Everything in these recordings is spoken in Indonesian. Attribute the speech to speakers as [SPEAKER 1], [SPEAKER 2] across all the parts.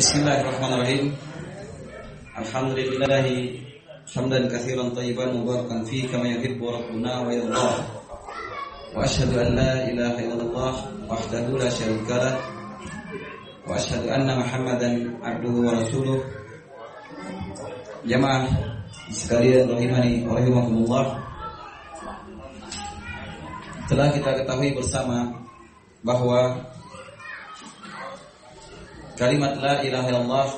[SPEAKER 1] Bismillahirrahmanirrahim. Alhamdulillah hamdan katsiran tayyiban mubarakan fi kama yuhibbu rabbuna wa yardah. Wa asyhadu an la ilaha illallah wahdahu la syarika lah. Wa asyhadu anna Muhammadan abduhu wa rasuluh. Jamaah sekalian rahimani wa rahimakumullah. Telah kita ketahui bersama bahwa kalimat la ilaha illallah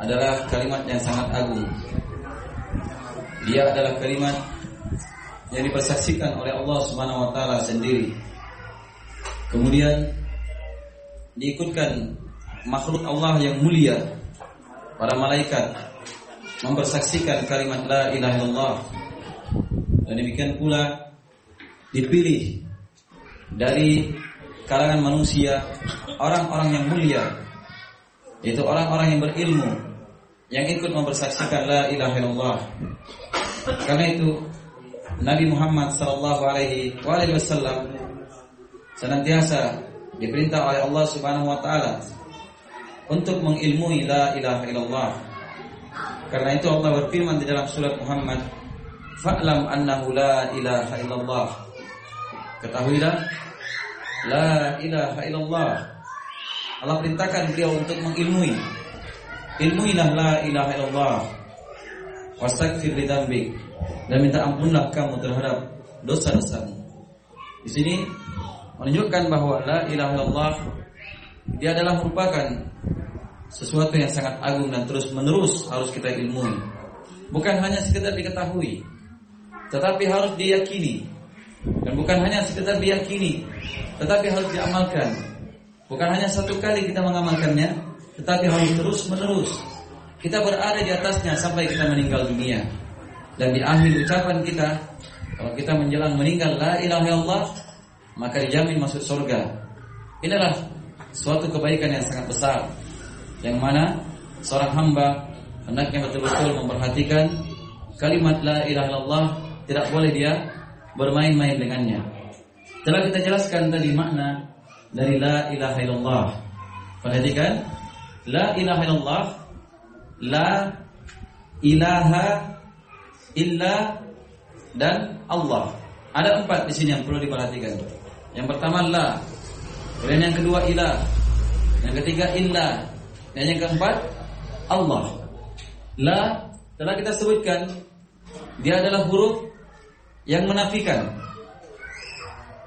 [SPEAKER 1] adalah kalimat yang sangat agung. Dia adalah kalimat yang dipersaksikan oleh Allah Subhanahu wa taala sendiri. Kemudian diikutkan makhluk Allah yang mulia, para malaikat mempersaksikan kalimat la ilaha illallah. Dan demikian pula dipilih dari kalangan manusia orang-orang yang mulia yaitu orang-orang yang berilmu yang ikut mempersaksikan la ilaha illallah. Karena itu Nabi Muhammad sallallahu alaihi wasallam senantiasa diperintah oleh Allah Subhanahu wa taala untuk mengilmui la ilaha illallah. Karena itu Allah berfirman di dalam surat Muhammad, "Fa'lam annahu la ilaha illallah." Ketahuilah la ilaha illallah. Allah perintahkan beliau untuk mengilmui. Ilmuilah la ilaha illallah. Wastaghfir li dan minta ampunlah kamu terhadap dosa-dosamu. Di sini menunjukkan bahwa la ilaha illallah dia adalah merupakan sesuatu yang sangat agung dan terus menerus harus kita ilmui. Bukan hanya sekedar diketahui, tetapi harus diyakini. Dan bukan hanya sekedar diyakini, tetapi harus diamalkan. Bukan hanya satu kali kita mengamalkannya, tetapi harus terus menerus. Kita berada di atasnya sampai kita meninggal dunia. Dan di akhir ucapan kita, kalau kita menjelang meninggal la ilaha illallah, maka dijamin masuk surga. Inilah suatu kebaikan yang sangat besar. Yang mana seorang hamba hendaknya betul-betul memperhatikan kalimat la ilaha illallah tidak boleh dia bermain-main dengannya. Telah kita jelaskan tadi makna dari la ilaha illallah. Perhatikan, la ilaha illallah, la ilaha illa dan Allah. Ada empat di sini yang perlu diperhatikan. Yang pertama la, kemudian yang kedua ilah, yang ketiga illa, dan yang keempat Allah. La telah kita sebutkan dia adalah huruf yang menafikan.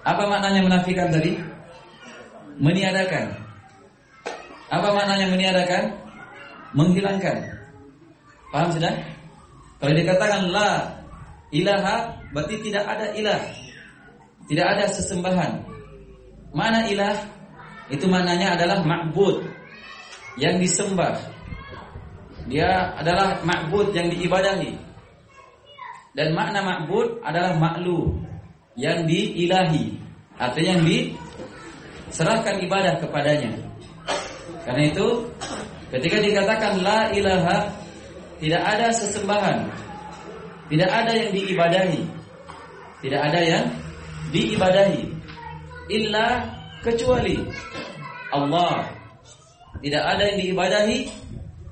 [SPEAKER 1] Apa maknanya menafikan tadi? Meniadakan. Apa maknanya meniadakan? Menghilangkan. Paham sudah? Kalau dikatakan la ilaha berarti tidak ada ilah. Tidak ada sesembahan. Mana ilah? Itu maknanya adalah ma'bud yang disembah. Dia adalah ma'bud yang diibadahi. Dan makna ma'bud adalah maklu yang diilahi, artinya yang diserahkan ibadah kepadanya. Karena itu, ketika dikatakan la ilaha, tidak ada sesembahan, tidak ada yang diibadahi, tidak ada yang diibadahi, illa kecuali Allah. Tidak ada yang diibadahi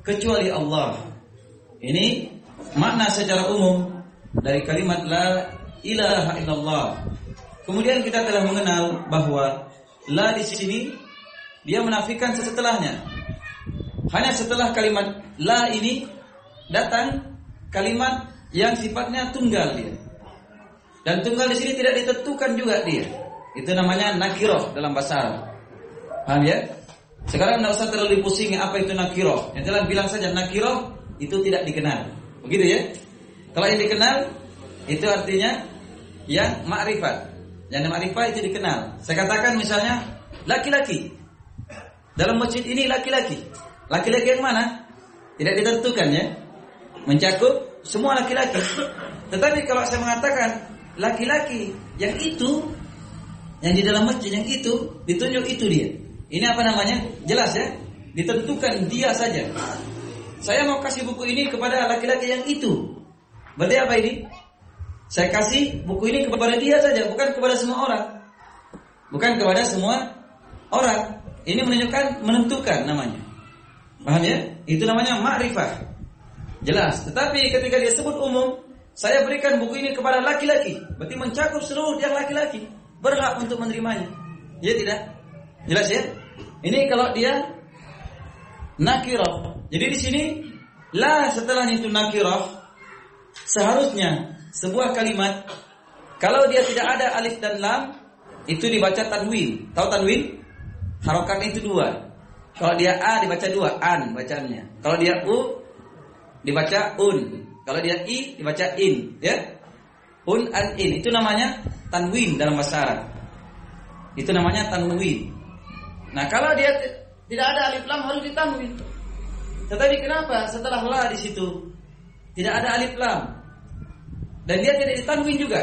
[SPEAKER 1] kecuali Allah. Ini makna secara umum dari kalimat la ilaha illallah. Kemudian kita telah mengenal bahwa la di sini dia menafikan setelahnya. Hanya setelah kalimat la ini datang kalimat yang sifatnya tunggal dia. Dan tunggal di sini tidak ditentukan juga dia. Itu namanya nakiroh dalam bahasa Arab. Paham ya? Sekarang tidak usah terlalu pusing apa itu nakiroh. Yang jelas bilang saja nakiroh itu tidak dikenal. Begitu ya? Kalau yang dikenal itu artinya yang makrifat. Yang makrifat itu dikenal. Saya katakan misalnya laki-laki. Dalam masjid ini laki-laki. Laki-laki yang mana? Tidak ditentukan ya. Mencakup semua laki-laki. Tetapi kalau saya mengatakan laki-laki yang itu yang di dalam masjid yang itu ditunjuk itu dia. Ini apa namanya? Jelas ya? Ditentukan dia saja. Saya mau kasih buku ini kepada laki-laki yang itu. Berarti apa ini? Saya kasih buku ini kepada dia saja, bukan kepada semua orang. Bukan kepada semua orang. Ini menunjukkan menentukan namanya. Paham ya? Itu namanya ma'rifah. Jelas. Tetapi ketika dia sebut umum, saya berikan buku ini kepada laki-laki, berarti mencakup seluruh yang laki-laki berhak untuk menerimanya. Ya tidak? Jelas ya? Ini kalau dia nakirah. Jadi di sini la setelahnya itu nakirah seharusnya sebuah kalimat kalau dia tidak ada alif dan lam itu dibaca tanwin. Tahu tanwin? Harokat itu dua. Kalau dia a dibaca dua, an bacanya. Kalau dia u dibaca un. Kalau dia i dibaca in, ya. Un an in itu namanya tanwin dalam bahasa Arab. Itu namanya tanwin. Nah, kalau dia tidak ada alif lam harus ditanwin. Tetapi kenapa setelah la di situ tidak ada alif lam dan dia tidak ditanwin juga?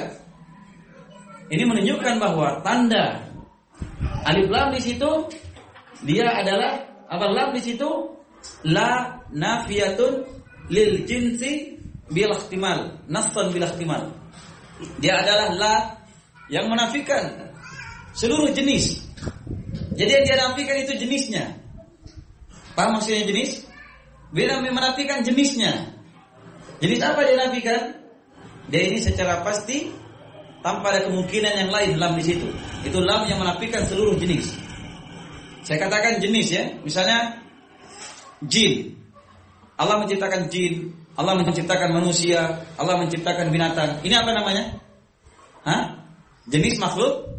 [SPEAKER 1] Ini menunjukkan bahwa tanda alif lam di situ dia adalah apa lam di situ la nafiyatun lil jinsi bil ihtimal, nassan bil ihtimal. Dia adalah la yang menafikan seluruh jenis. Jadi yang dia nafikan itu jenisnya. Paham maksudnya jenis? Beda menafikan jenisnya. Jenis apa dia nafikan? Dia ini secara pasti tanpa ada kemungkinan yang lain lam di situ. Itu lam yang menafikan seluruh jenis. Saya katakan jenis ya. Misalnya jin. Allah menciptakan jin, Allah menciptakan manusia, Allah menciptakan binatang. Ini apa namanya? Hah? Jenis makhluk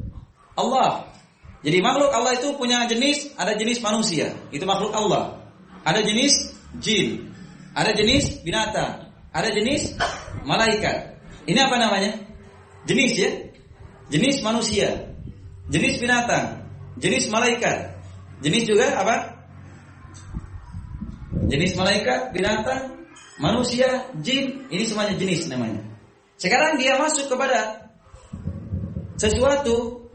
[SPEAKER 1] Allah. Jadi makhluk Allah itu punya jenis, ada jenis manusia, itu makhluk Allah. Ada jenis jin, ada jenis binatang, ada jenis malaikat. Ini apa namanya? Jenis ya. Jenis manusia, jenis binatang, jenis malaikat. Jenis juga apa? Jenis malaikat, binatang, manusia, jin, ini semuanya jenis namanya. Sekarang dia masuk kepada sesuatu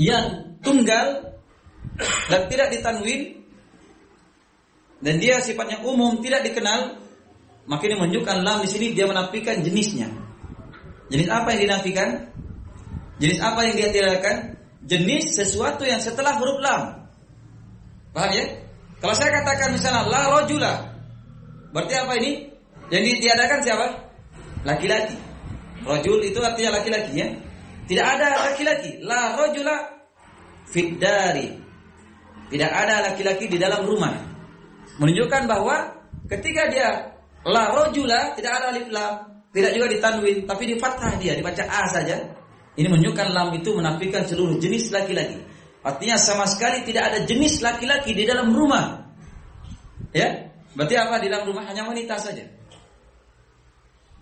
[SPEAKER 1] yang tunggal dan tidak ditanwin dan dia sifatnya umum tidak dikenal maka ini menunjukkan lam di sini dia menafikan jenisnya. Jenis apa yang dinafikan? Jenis apa yang dia tiadakan? Jenis sesuatu yang setelah huruf lam. Paham ya? Kalau saya katakan misalnya la rojula, Berarti apa ini? Yang ditiadakan siapa? Laki-laki. Rojul itu artinya laki-laki ya. Tidak ada laki-laki. La rojula fiddari. Tidak ada laki-laki di dalam rumah. Menunjukkan bahwa ketika dia la rojula tidak ada alif lam, tidak juga ditanwin, tapi di fathah dia dibaca a saja. Ini menunjukkan lam itu menafikan seluruh jenis laki-laki. Artinya sama sekali tidak ada jenis laki-laki di dalam rumah. Ya, Berarti apa di dalam rumah hanya wanita saja.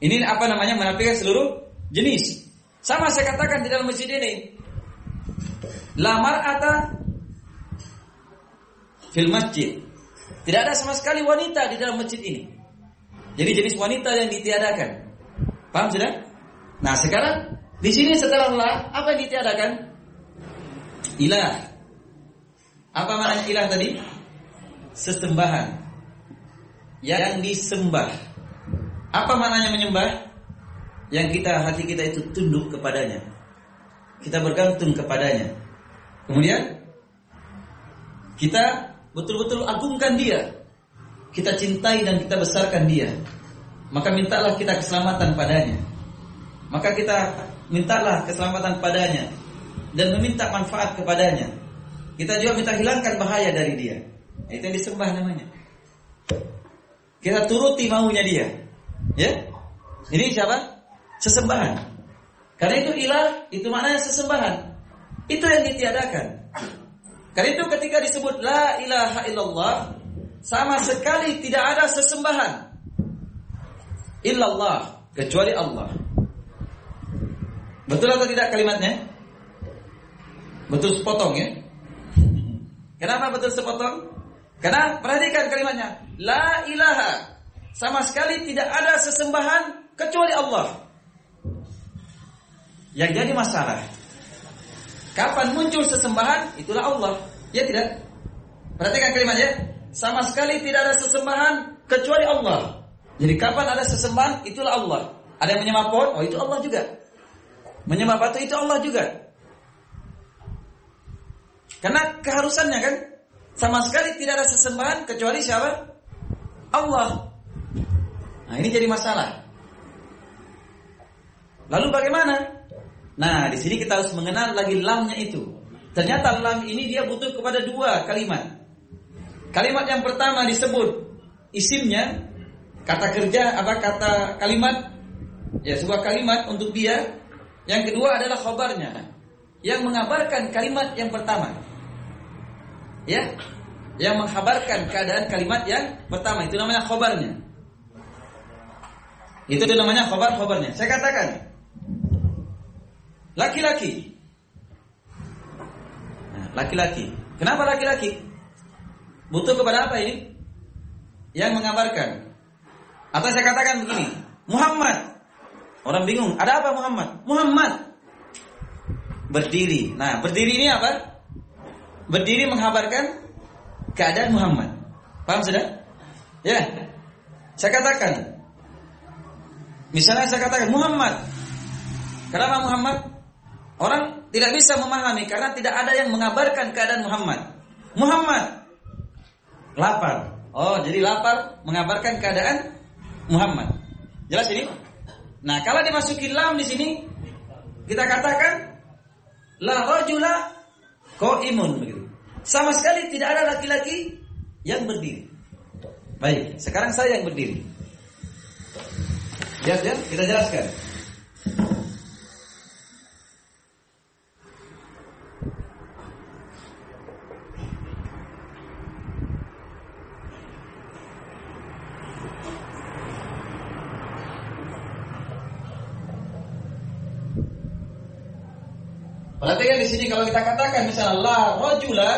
[SPEAKER 1] Ini apa namanya menafikan seluruh jenis. Sama saya katakan di dalam masjid ini. Lamar ata fil masjid. Tidak ada sama sekali wanita di dalam masjid ini. Jadi jenis wanita yang ditiadakan. Paham sudah? Nah sekarang di sini setelah Allah apa yang ditiadakan? Ilah. Apa maknanya ilah tadi? Sesembahan yang disembah. Apa maknanya menyembah? Yang kita hati kita itu tunduk kepadanya. Kita bergantung kepadanya. Kemudian kita betul-betul agungkan dia. Kita cintai dan kita besarkan dia. Maka mintalah kita keselamatan padanya. Maka kita mintalah keselamatan padanya dan meminta manfaat kepadanya. Kita juga minta hilangkan bahaya dari dia. Itu yang disembah namanya. Kita turuti maunya dia. Ya? Ini siapa? Sesembahan. Karena itu ilah, itu maknanya sesembahan. Itu yang ditiadakan. Karena itu ketika disebut la ilaha illallah, sama sekali tidak ada sesembahan. Illallah, kecuali Allah. Betul atau tidak kalimatnya? Betul sepotong ya? Kenapa betul sepotong? Karena perhatikan kalimatnya, la ilaha. Sama sekali tidak ada sesembahan kecuali Allah. Yang jadi masalah, kapan muncul sesembahan, itulah Allah. Ya tidak? Perhatikan kalimatnya, sama sekali tidak ada sesembahan kecuali Allah. Jadi kapan ada sesembahan, itulah Allah. Ada yang menyembah pohon, oh itu Allah juga. Menyembah batu itu Allah juga. Karena keharusannya kan sama sekali tidak ada sesembahan kecuali siapa? Allah. Nah, ini jadi masalah. Lalu bagaimana? Nah, di sini kita harus mengenal lagi lamnya itu. Ternyata lam ini dia butuh kepada dua kalimat. Kalimat yang pertama disebut isimnya, kata kerja apa kata kalimat ya sebuah kalimat untuk dia. Yang kedua adalah khobarnya yang mengabarkan kalimat yang pertama. Ya, yang menghabarkan keadaan kalimat yang pertama itu namanya khobarnya. Itu namanya khobar-khobarnya. Saya katakan laki-laki. Nah, laki-laki. Kenapa laki-laki? Butuh kepada apa ini? Yang mengabarkan. Atau saya katakan begini, Muhammad. Orang bingung, ada apa Muhammad? Muhammad berdiri. Nah, berdiri ini apa? Berdiri menghabarkan keadaan Muhammad. Paham sudah? Ya. Saya katakan Misalnya saya katakan Muhammad. Kenapa Muhammad? Orang tidak bisa memahami karena tidak ada yang mengabarkan keadaan Muhammad. Muhammad lapar. Oh, jadi lapar mengabarkan keadaan Muhammad. Jelas ini? Nah, kalau dimasukin lam di sini, kita katakan la rajula imun begitu. Sama sekali tidak ada laki-laki yang berdiri. Baik, sekarang saya yang berdiri. Ya, ya, kita jelaskan. Sini kalau kita katakan misalnya la rojula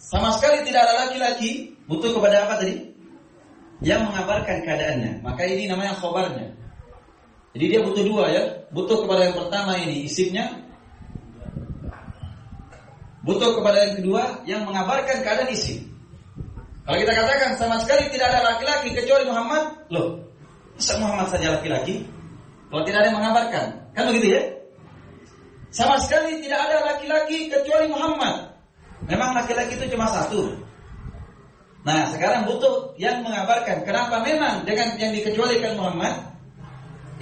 [SPEAKER 1] sama sekali tidak ada laki-laki butuh kepada apa tadi? Yang mengabarkan keadaannya. Maka ini namanya khobarnya. Jadi dia butuh dua ya. Butuh kepada yang pertama ini isimnya. Butuh kepada yang kedua yang mengabarkan keadaan isim. Kalau kita katakan sama sekali tidak ada laki-laki kecuali Muhammad, loh, masa Muhammad saja laki-laki? Kalau tidak ada yang mengabarkan, kan begitu ya? Sama sekali tidak ada laki-laki kecuali Muhammad. Memang laki-laki itu cuma satu. Nah, sekarang butuh yang mengabarkan. Kenapa memang dengan yang dikecualikan Muhammad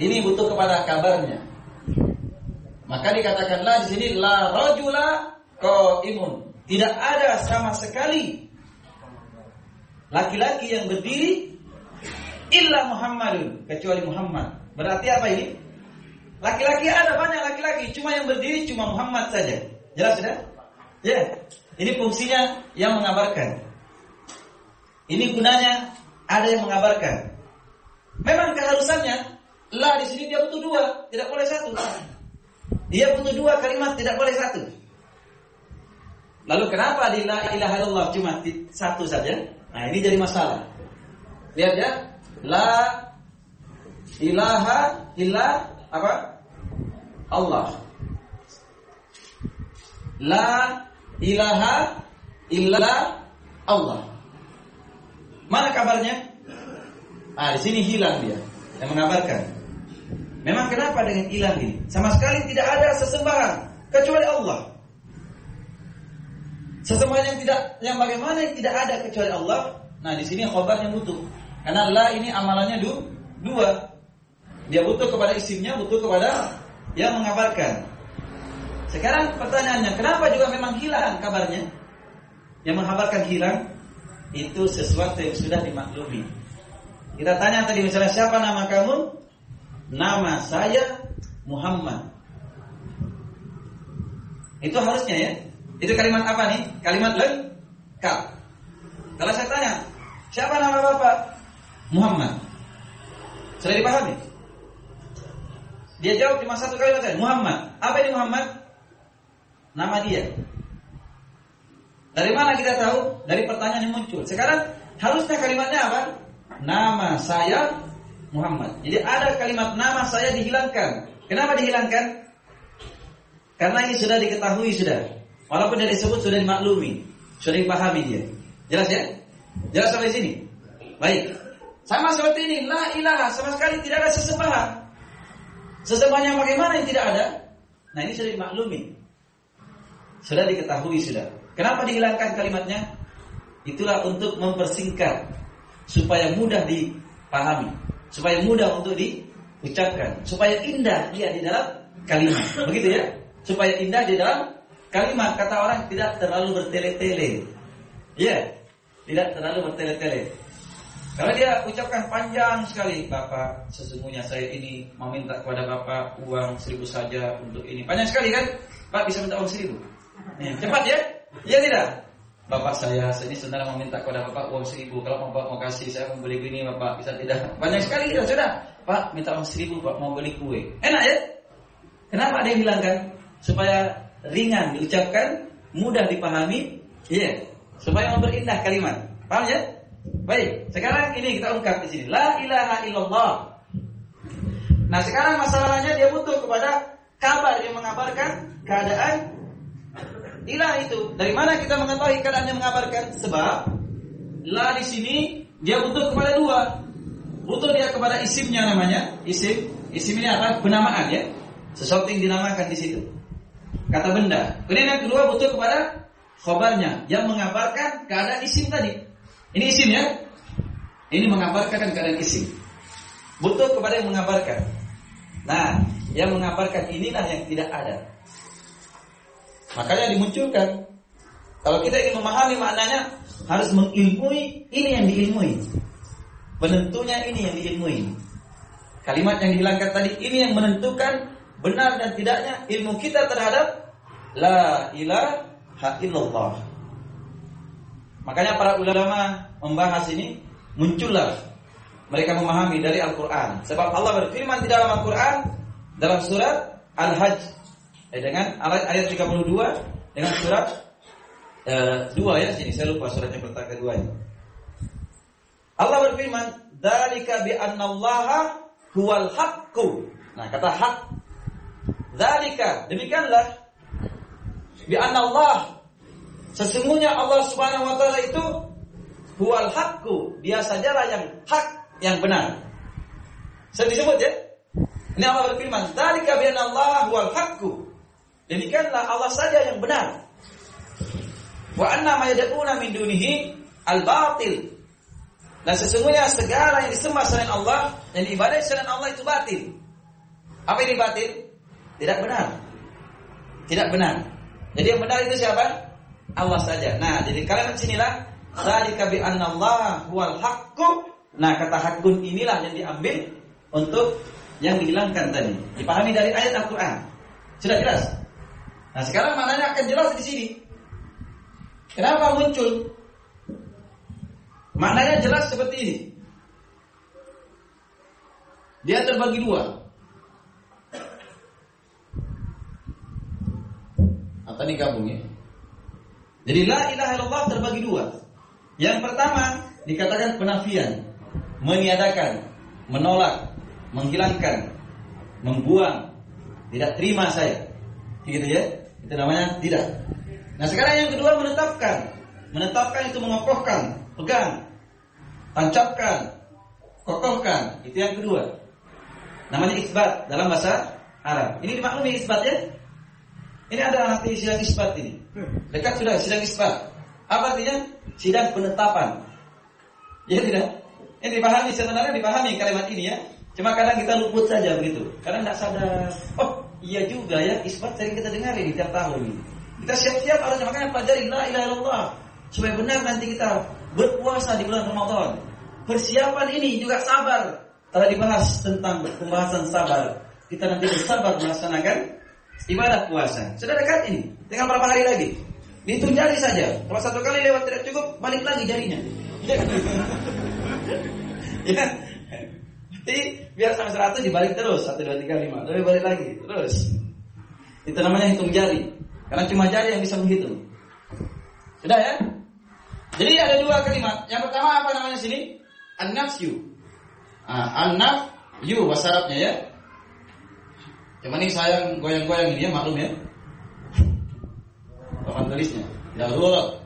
[SPEAKER 1] ini butuh kepada kabarnya. Maka dikatakanlah di sini la rajula imun. Tidak ada sama sekali laki-laki yang berdiri illa Muhammadun kecuali Muhammad. Berarti apa ini? Laki-laki ada banyak laki-laki, cuma yang berdiri cuma Muhammad saja. Jelas sudah? Ya. Ini fungsinya yang mengabarkan. Ini gunanya ada yang mengabarkan. Memang keharusannya la di sini dia butuh dua, tidak boleh satu. Dia butuh dua kalimat, tidak boleh satu. Lalu kenapa di la ilaha illallah cuma satu saja? Nah, ini jadi masalah. Lihat ya. La ilaha illa apa? Allah. La ilaha illa Allah. Mana kabarnya? Ah, di sini hilang dia yang mengabarkan. Memang kenapa dengan ilah ini? Sama sekali tidak ada sesembahan kecuali Allah. Sesembahan yang tidak yang bagaimana yang tidak ada kecuali Allah. Nah, di sini khabarnya butuh. Karena la ini amalannya dua. Dia butuh kepada isimnya, butuh kepada yang mengabarkan. Sekarang pertanyaannya, kenapa juga memang hilang kabarnya? Yang mengabarkan hilang itu sesuatu yang sudah dimaklumi. Kita tanya tadi misalnya siapa nama kamu? Nama saya Muhammad. Itu harusnya ya. Itu kalimat apa nih? Kalimat lengkap. Kalau saya tanya, siapa nama Bapak? Muhammad. Sudah dipahami? Dia jawab cuma satu kalimat saja, Muhammad. Apa ini Muhammad? Nama dia. Dari mana kita tahu? Dari pertanyaan yang muncul. Sekarang harusnya kalimatnya apa? Nama saya Muhammad. Jadi ada kalimat nama saya dihilangkan. Kenapa dihilangkan? Karena ini sudah diketahui sudah. Walaupun dari disebut sudah dimaklumi, sudah dipahami dia. Jelas ya? Jelas sampai sini? Baik. Sama seperti ini, la ilaha sama sekali tidak ada sesembahan. Yang bagaimana yang tidak ada? Nah ini sudah dimaklumi. sudah diketahui sudah. Kenapa dihilangkan kalimatnya? Itulah untuk mempersingkat supaya mudah dipahami, supaya mudah untuk diucapkan, supaya indah dia di dalam kalimat. Begitu ya? Supaya indah di dalam kalimat kata orang tidak terlalu bertele-tele. Ya, tidak terlalu bertele-tele. Kalau dia ucapkan panjang sekali, Bapak, sesungguhnya saya ini meminta kepada Bapak uang seribu saja untuk ini. Panjang sekali kan? Pak bisa minta uang seribu. Ya, cepat ya? Ya tidak? Bapak saya ini sebenarnya meminta kepada Bapak uang seribu. Kalau Bapak mau kasih, saya mau beli ini, Bapak bisa tidak? Banyak sekali ya sudah. Pak minta uang seribu, Pak mau beli kue. Enak ya? Kenapa ada yang bilangkan? Supaya ringan diucapkan, mudah dipahami, ya, yeah. supaya memperindah kalimat. Paham ya? Baik, sekarang ini kita ungkap di sini. La ilaha illallah. Nah, sekarang masalahnya dia butuh kepada kabar yang mengabarkan keadaan ilah itu. Dari mana kita mengetahui keadaan yang mengabarkan? Sebab la di sini dia butuh kepada dua. Butuh dia kepada isimnya namanya. Isim, isim ini apa? Penamaan ya. Sesuatu yang dinamakan di situ. Kata benda. Kemudian yang kedua butuh kepada khobarnya yang mengabarkan keadaan isim tadi. Ini isim ya. Ini mengabarkan keadaan isim. Butuh kepada yang mengabarkan. Nah, yang mengabarkan inilah yang tidak ada. Makanya dimunculkan. Kalau kita ingin memahami maknanya, harus mengilmui ini yang diilmui. Penentunya ini yang diilmui. Kalimat yang dihilangkan tadi ini yang menentukan benar dan tidaknya ilmu kita terhadap la ilaha illallah. Makanya para ulama membahas ini muncullah mereka memahami dari Al-Qur'an. Sebab Allah berfirman di dalam Al-Qur'an dalam surat Al-Hajj eh, dengan ayat 32 dengan surat eh, dua ya sini saya lupa surat yang pertama kedua ini. Allah berfirman, "Dzalika bi annallaha huwal haqqu." Nah, kata hak Dzalika, demikianlah bi annallaha Sesungguhnya Allah Subhanahu wa taala itu huwal haqqu, dia sajalah yang hak, yang benar. Saya disebut ya. Ini Allah berfirman, "Dzalika bi Allah huwal haqqu." Demikianlah Allah saja yang benar. Wa anna ma yad'una min dunihi al-batil. Dan sesungguhnya segala yang disembah selain Allah dan diibadai selain Allah itu batil. Apa ini batil? Tidak benar. Tidak benar. Jadi yang benar itu siapa? Allah saja. Nah, jadi kalimat sinilah dzalika bi Allah huwal haqqu. Nah, kata hakun inilah yang diambil untuk yang dihilangkan tadi. Dipahami dari ayat Al-Qur'an. Sudah jelas? Nah, sekarang maknanya akan jelas di sini. Kenapa muncul? Maknanya jelas seperti ini. Dia terbagi dua. Atau digabung ya. Jadi la ilaha illallah terbagi dua. Yang pertama dikatakan penafian, meniadakan, menolak, menghilangkan, membuang, tidak terima saya. Gitu ya. Itu namanya tidak. Nah, sekarang yang kedua menetapkan. Menetapkan itu mengokohkan, pegang, tancapkan, kokohkan. Itu yang kedua. Namanya isbat dalam bahasa Arab. Ini dimaklumi isbat ya? Ini ada anak sidang isbat ini. Dekat sudah sidang isbat. Apa artinya? Sidang penetapan. Ya tidak? Ini dipahami sebenarnya dipahami kalimat ini ya. Cuma kadang kita luput saja begitu. Karena tidak sadar. Oh iya juga ya isbat sering kita dengar ini tiap tahun ini. Kita siap-siap harusnya makanya pelajari la ilaha illallah supaya benar nanti kita berpuasa di bulan Ramadan. Persiapan ini juga sabar. Telah dibahas tentang pembahasan sabar. Kita nanti bersabar melaksanakan ibadah puasa. Sudah dekat ini, tinggal berapa hari lagi. Dihitung jari saja. Kalau satu kali lewat tidak cukup, balik lagi jarinya. ya. Jadi biar sampai seratus dibalik terus satu dua tiga lima, lalu balik lagi terus. Itu namanya hitung jari. Karena cuma jari yang bisa menghitung. Sudah ya? Jadi ada dua kalimat. Yang pertama apa namanya sini? An-nafyu. Ah, an-nafyu wasaratnya ya. Cuma ini saya goyang-goyang ini ya maklum ya. Papan tulisnya. Ya Allah.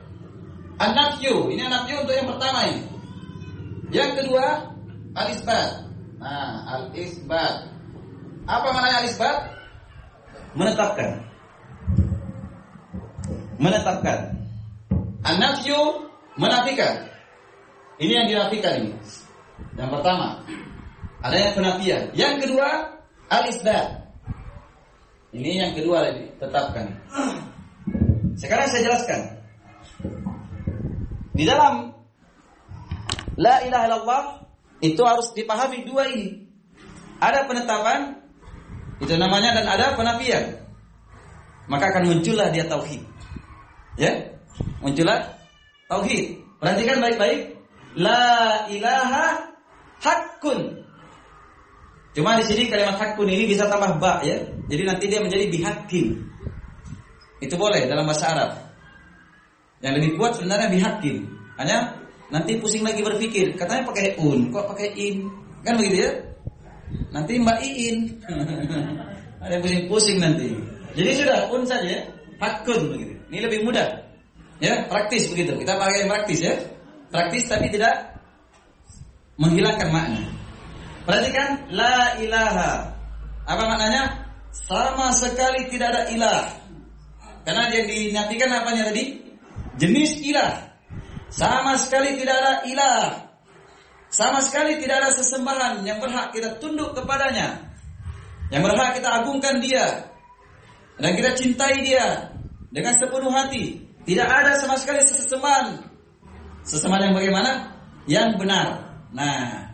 [SPEAKER 1] Anakyu, ini anakyu untuk yang pertama ini. Yang kedua, al-isbat. Nah, al-isbat. Apa maknanya al-isbat? Menetapkan. menetapkan. An-nafyu menafikan. Ini yang dinafikan ini. Yang pertama, ada yang penafian. Yang kedua, al-isbat. Ini yang kedua ditetapkan. Sekarang saya jelaskan. Di dalam La ilaha illallah itu harus dipahami dua ini. Ada penetapan itu namanya dan ada penafian. Maka akan muncullah dia tauhid. Ya? Muncullah tauhid. Perhatikan baik-baik. La ilaha hakun. Cuma di sini kalimat hakun ini bisa tambah ba ya. Jadi nanti dia menjadi bihakin. Itu boleh dalam bahasa Arab. Yang lebih kuat sebenarnya bihakin. Hanya nanti pusing lagi berpikir, katanya pakai un, kok pakai in? Kan begitu ya? Nanti Mbak Iin. Ada pusing-pusing nanti. Jadi sudah un saja, hakun begitu. Ini lebih mudah. Ya, praktis begitu. Kita pakai yang praktis ya. Praktis tapi tidak menghilangkan makna. Perhatikan la ilaha. Apa maknanya? Sama sekali tidak ada ilah. Karena yang dinafikan apanya tadi? Jenis ilah. Sama sekali tidak ada ilah. Sama sekali tidak ada sesembahan yang berhak kita tunduk kepadanya. Yang berhak kita agungkan dia. Dan kita cintai dia dengan sepenuh hati. Tidak ada sama sekali sesembahan. Sesembahan yang bagaimana? Yang benar. Nah,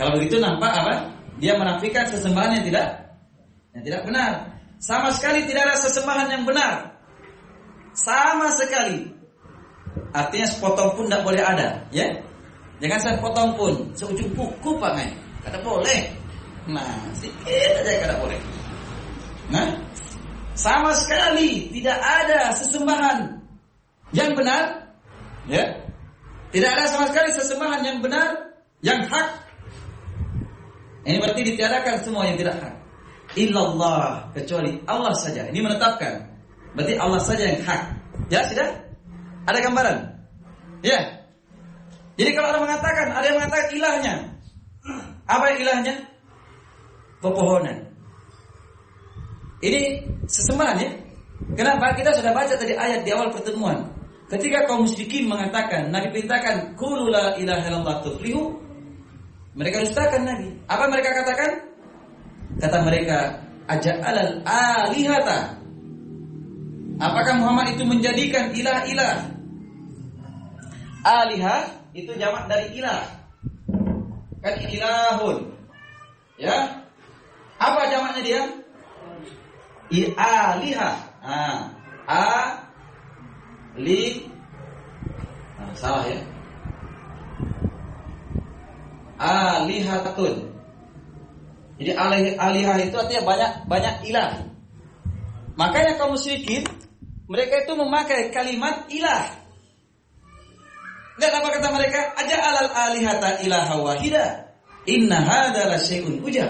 [SPEAKER 1] kalau begitu nampak apa? Dia menafikan sesembahan yang tidak yang tidak benar. Sama sekali tidak ada sesembahan yang benar. Sama sekali. Artinya sepotong pun tidak boleh ada, ya. Jangan saya potong pun, seujung buku pak ngai. Kata boleh. Nah, sedikit aja kata boleh. Nah, sama sekali tidak ada sesembahan yang benar, ya. Tidak ada sama sekali sesembahan yang benar, yang hak ini berarti ditiadakan semua yang tidak hak. Illallah kecuali Allah saja. Ini menetapkan. Berarti Allah saja yang hak. Ya sudah? Ada gambaran? Ya. Jadi kalau orang mengatakan, ada yang mengatakan ilahnya. Apa ilahnya? Pepohonan. Ini sesembahan ya. Kenapa? Kita sudah baca tadi ayat di awal pertemuan. Ketika kaum musyrikin mengatakan, Nabi perintahkan, Kulu la ilaha illallah tuflihu, mereka dustakan Nabi. Apa mereka katakan? Kata mereka, aja alal alihata. Apakah Muhammad itu menjadikan ilah-ilah? Alihah itu jamak dari ilah. Kan ilahun. Ya. Apa jamaknya dia? I alihah. Ah, a li nah, salah ya alihatun. Jadi alih alihah itu artinya banyak banyak ilah. Makanya kaum musyrikin mereka itu memakai kalimat ilah. Lihat apa kata mereka? Aja alal alihata ilaha wahida. Inna hadza syai'un ujab.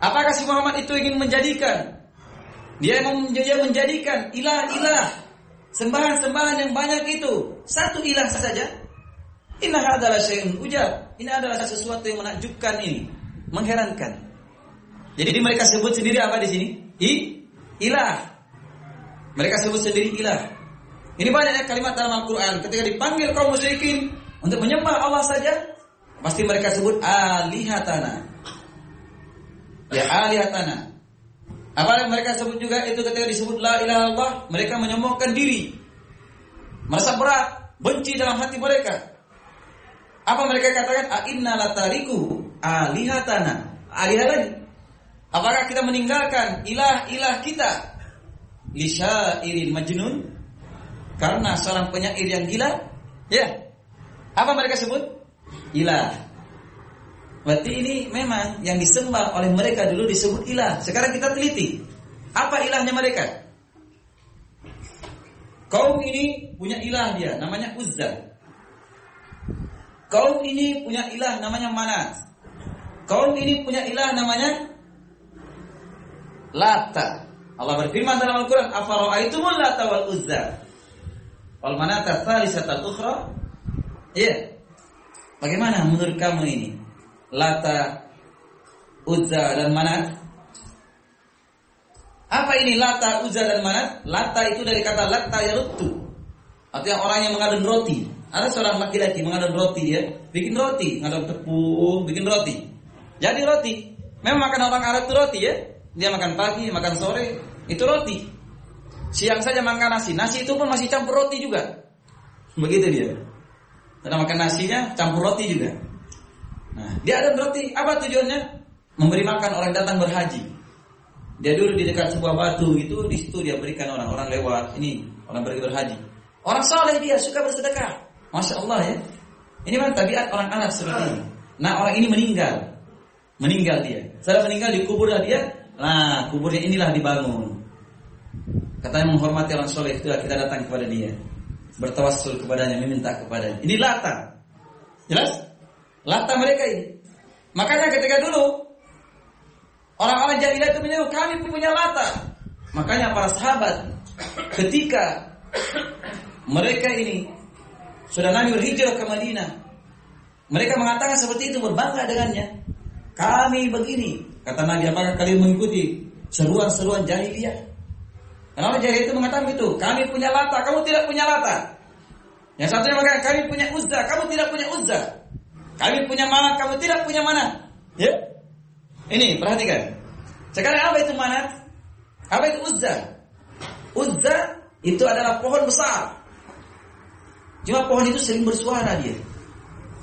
[SPEAKER 1] Apakah si Muhammad itu ingin menjadikan dia dia menjadikan ilah-ilah sembahan-sembahan yang banyak itu satu ilah saja? Inna adalah syai'un ujab. Ini adalah sesuatu yang menakjubkan ini, mengherankan. Jadi mereka sebut sendiri apa di sini? I, ilah. Mereka sebut sendiri ilah. Ini banyaknya kalimat dalam Al-Quran. Ketika dipanggil kaum musyrikin untuk menyembah Allah saja, pasti mereka sebut alihatana. Ya alihatana. Apa yang mereka sebut juga itu ketika disebut la ilaha Allah, mereka menyombongkan diri. Merasa berat, benci dalam hati mereka. Apa mereka katakan? Ainna latariku alihatana. Alihah lagi. Apakah kita meninggalkan ilah-ilah kita? Lisyairin majnun. Karena seorang penyair yang gila? Ya. Apa mereka sebut? Ilah. Berarti ini memang yang disembah oleh mereka dulu disebut ilah. Sekarang kita teliti. Apa ilahnya mereka? Kaum ini punya ilah dia, namanya Uzza. Kaum ini punya ilah namanya Manat. Kaum ini punya ilah namanya Lata. Allah berfirman dalam Al-Quran, Afara'aitumul Lata wal Uzza. Wal Manata thalisatal ukhra. Iya. Bagaimana menurut kamu ini? Lata, Uzza dan Manat? Apa ini Lata, Uzza dan Manat? Lata itu dari kata Lata yaruttu. Artinya orang yang mengadon roti. Ada seorang laki-laki mengadon roti dia, bikin roti, ngadon tepung, bikin roti. Jadi roti. Memang makan orang Arab itu roti ya. Dia makan pagi, makan sore, itu roti. Siang saja makan nasi. Nasi itu pun masih campur roti juga. Begitu dia. Karena makan nasinya campur roti juga. Nah, dia ada roti. Apa tujuannya? Memberi makan orang datang berhaji. Dia dulu di dekat sebuah batu gitu, di situ dia berikan orang-orang lewat. Ini orang pergi berhaji. Orang soleh dia suka bersedekah. Masya Allah ya. Ini memang tabiat orang Arab seperti ini. Nah orang ini meninggal. Meninggal dia. Setelah meninggal dikuburlah dia. Nah kuburnya inilah dibangun. Katanya menghormati orang soleh itu kita datang kepada dia. Bertawassul kepadanya, meminta kepadanya. Ini lata. Jelas? Lata mereka ini. Makanya ketika dulu orang-orang jahiliyah itu menyebut kami punya lata. Makanya para sahabat ketika mereka ini sudah Nabi berhijrah ke Madinah, mereka mengatakan seperti itu berbangga dengannya. Kami begini, kata Nabi apakah kalian mengikuti seruan-seruan jahiliyah? Kenapa jahiliyah itu mengatakan itu? Kami punya lata, kamu tidak punya lata. Yang satunya mengatakan kami punya uzza, kamu tidak punya uzza. Kami punya mana, kamu tidak punya mana. Ya? Ini perhatikan. Sekarang apa itu mana? Apa itu uzza? Uzza itu adalah pohon besar. Cuma pohon itu sering bersuara dia.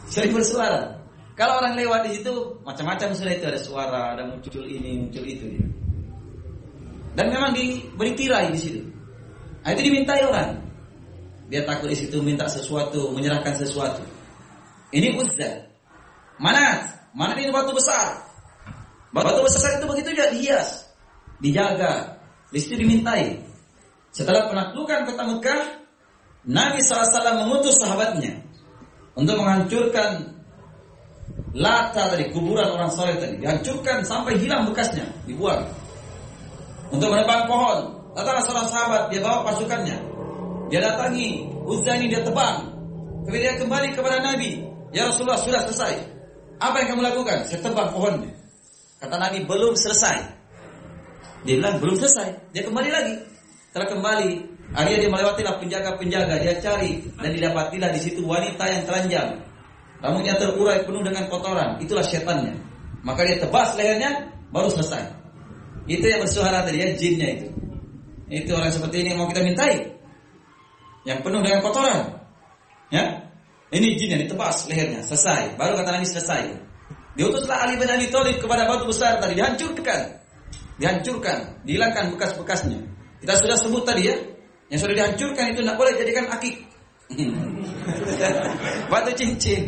[SPEAKER 1] Sering bersuara. Kalau orang lewat di situ macam-macam sudah itu ada suara, ada muncul ini, muncul itu dia. Dan memang diberi tirai di situ. Nah, itu dimintai orang. Dia takut di situ minta sesuatu, menyerahkan sesuatu. Ini uzza. Manat, manat ini batu besar. Batu besar itu begitu juga dihias, dijaga. Di situ dimintai. Setelah penaklukan kota Mekah, Nabi SAW mengutus sahabatnya untuk menghancurkan lata tadi, kuburan orang soleh tadi. Dihancurkan sampai hilang bekasnya, dibuang. Untuk menebang pohon, datanglah seorang sahabat, dia bawa pasukannya. Dia datangi, Uzza dia tebang. Kemudian dia kembali kepada Nabi. Ya Rasulullah, sudah selesai. Apa yang kamu lakukan? Saya tebang pohonnya. Kata Nabi, belum selesai. Dia bilang, belum selesai. Dia kembali lagi. Setelah kembali, akhirnya dia melewatilah penjaga-penjaga, dia cari dan didapatilah di situ wanita yang telanjang. Rambutnya terurai penuh dengan kotoran, itulah setannya. Maka dia tebas lehernya, baru selesai. Itu yang bersuara tadi ya, jinnya itu. Itu orang seperti ini yang mau kita mintai. Yang penuh dengan kotoran. Ya, ini jin yang ditebas lehernya, selesai. Baru kata Nabi selesai. Diutuslah Ali bin Abi Thalib kepada batu besar tadi, dihancurkan. Dihancurkan, dihilangkan bekas-bekasnya. Kita sudah sebut tadi ya, yang sudah dihancurkan itu tidak boleh jadikan akik. batu cincin.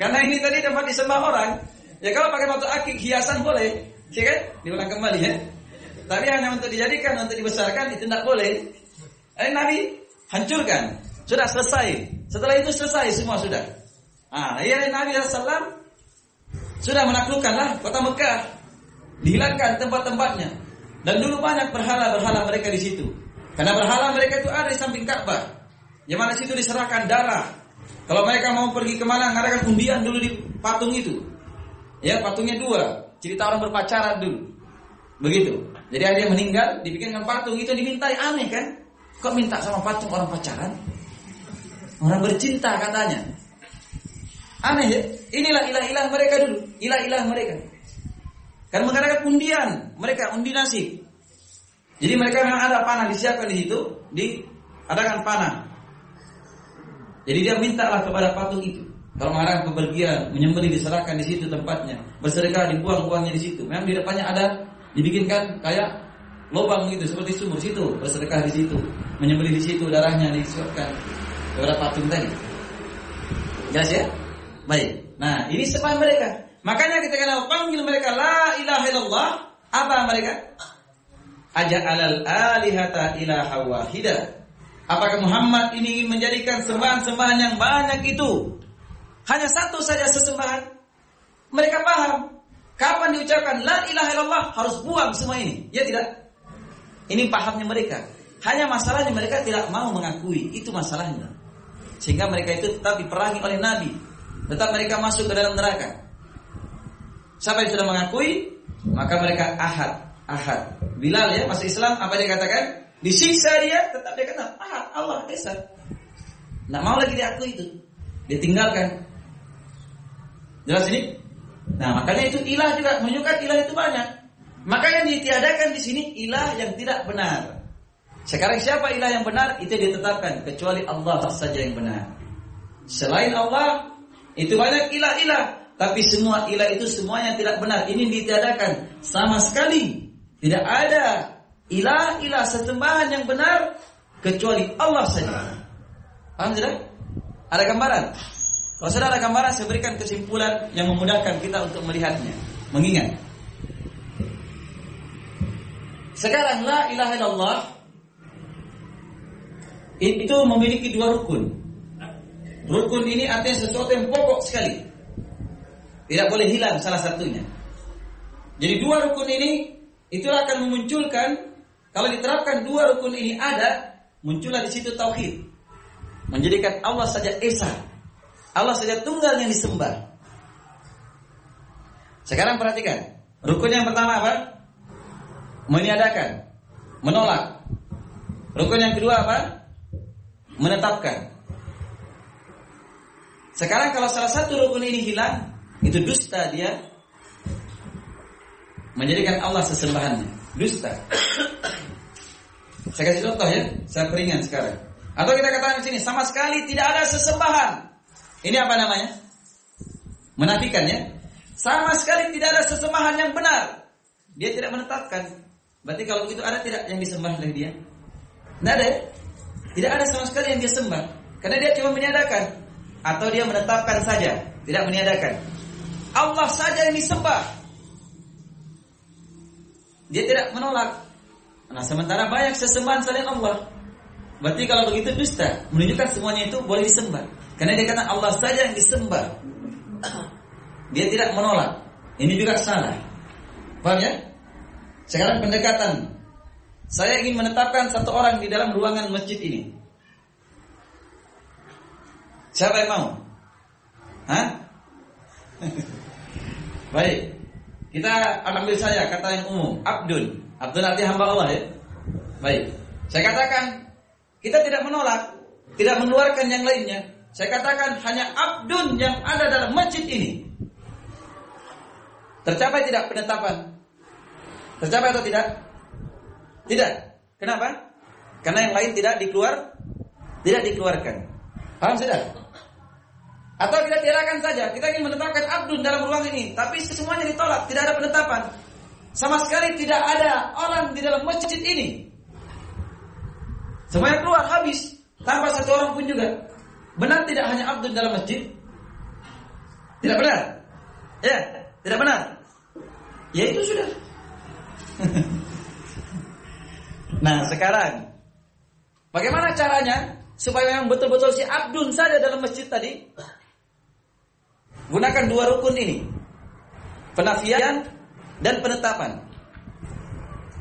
[SPEAKER 1] Karena ini tadi dapat disembah orang. Ya kalau pakai batu akik hiasan boleh, ya kan? Diulang kembali ya. Tapi hanya untuk dijadikan, untuk dibesarkan itu tidak boleh. Eh Nabi hancurkan, sudah selesai. Setelah itu selesai semua sudah. Ah, ya Nabi SAW sudah menaklukkanlah kota Mekah, dihilangkan tempat-tempatnya. Dan dulu banyak berhala-berhala mereka di situ. Karena berhala mereka itu ada di samping Ka'bah. Yang mana situ diserahkan darah. Kalau mereka mau pergi ke mana, ngadakan undian dulu di patung itu. Ya, patungnya dua. Cerita orang berpacaran dulu. Begitu. Jadi ada yang meninggal, dibikinkan patung itu dimintai aneh kan? Kok minta sama patung orang pacaran? Orang bercinta katanya. Aneh ya? Inilah ilah-ilah mereka dulu. Ilah-ilah mereka. Kan mengadakan undian, mereka undi nasib. Jadi mereka memang ada panah disiapkan di situ, diadakan panah. Jadi dia mintalah kepada patung itu. Kalau mengadakan kepergian, menyembelih diserahkan di situ tempatnya, bersedekah dibuang buangnya di situ. Memang di depannya ada dibikinkan kayak lubang gitu seperti sumur situ, bersedekah di situ, menyembelih di situ, darahnya disuapkan kepada patung tadi. Jelas ya? Baik. Nah, ini sebab mereka. Makanya ketika Nabi panggil mereka la ilaha illallah, apa mereka? Aja alal alihata ilaha wahida. Apakah Muhammad ini ingin menjadikan sembahan-sembahan yang banyak itu hanya satu saja sesembahan? Mereka paham. Kapan diucapkan la ilaha illallah harus buang semua ini. Ya tidak? Ini pahamnya mereka. Hanya masalahnya mereka tidak mau mengakui. Itu masalahnya. Sehingga mereka itu tetap diperangi oleh Nabi. Tetap mereka masuk ke dalam neraka. Siapa yang sudah mengakui, maka mereka ahad. Ahad. Bilal ya masuk Islam apa dia katakan? Disiksa dia tetap dia kata ahad Allah Esa. Nggak mau lagi diakui itu. Dia tinggalkan. Jelas ini? Nah makanya itu ilah juga menunjukkan ilah itu banyak. Maka yang ditiadakan di sini ilah yang tidak benar. Sekarang siapa ilah yang benar itu ditetapkan kecuali Allah saja yang benar. Selain Allah itu banyak ilah-ilah, tapi semua ilah itu semuanya tidak benar. Ini ditiadakan sama sekali. Tidak ada ilah-ilah sesembahan yang benar kecuali Allah saja. Paham tidak? Ada gambaran? Kalau sudah ada gambaran, saya berikan kesimpulan yang memudahkan kita untuk melihatnya, mengingat. Sekarang la ilaha illallah itu memiliki dua rukun. Rukun ini artinya sesuatu yang pokok sekali. Tidak boleh hilang salah satunya. Jadi dua rukun ini itulah akan memunculkan kalau diterapkan dua rukun ini ada, muncullah di situ tauhid. Menjadikan Allah saja esa. Allah saja tunggal yang disembah. Sekarang perhatikan. Rukun yang pertama apa? Meniadakan. Menolak. Rukun yang kedua apa? Menetapkan. Sekarang kalau salah satu rukun ini hilang, itu dusta dia menjadikan Allah sesembahannya. Dusta. Saya kasih contoh ya, saya peringan sekarang. Atau kita katakan di sini sama sekali tidak ada sesembahan. Ini apa namanya? Menafikan ya. Sama sekali tidak ada sesembahan yang benar. Dia tidak menetapkan. Berarti kalau begitu ada tidak yang disembah oleh dia? Tidak ada ya? Tidak ada sama sekali yang dia sembah. Karena dia cuma meniadakan atau dia menetapkan saja, tidak meniadakan. Allah saja yang disembah. Dia tidak menolak. Nah, sementara banyak sesembahan selain Allah. Berarti kalau begitu dusta, menunjukkan semuanya itu boleh disembah. Karena dia kata Allah saja yang disembah. Dia tidak menolak. Ini juga salah. Paham ya? Sekarang pendekatan. Saya ingin menetapkan satu orang di dalam ruangan masjid ini. Siapa yang mau? Hah? Baik. Kita ambil saja kata yang umum, Abdul. Abdul artinya hamba Allah ya. Baik. Saya katakan kita tidak menolak, tidak mengeluarkan yang lainnya. Saya katakan hanya Abdul yang ada dalam masjid ini. Tercapai tidak penetapan? Tercapai atau tidak? Tidak. Kenapa? Karena yang lain tidak dikeluar, tidak dikeluarkan. Paham sudah? Atau kita tiadakan saja, kita ingin menetapkan abdun dalam ruang ini, tapi semuanya ditolak, tidak ada penetapan. Sama sekali tidak ada orang di dalam masjid ini. Semuanya keluar habis, tanpa satu orang pun juga. Benar tidak hanya abdun dalam masjid? Tidak benar? Ya, tidak benar. Ya itu sudah. nah sekarang, bagaimana caranya supaya yang betul-betul si abdun saja dalam masjid tadi Gunakan dua rukun ini. Penafian dan penetapan.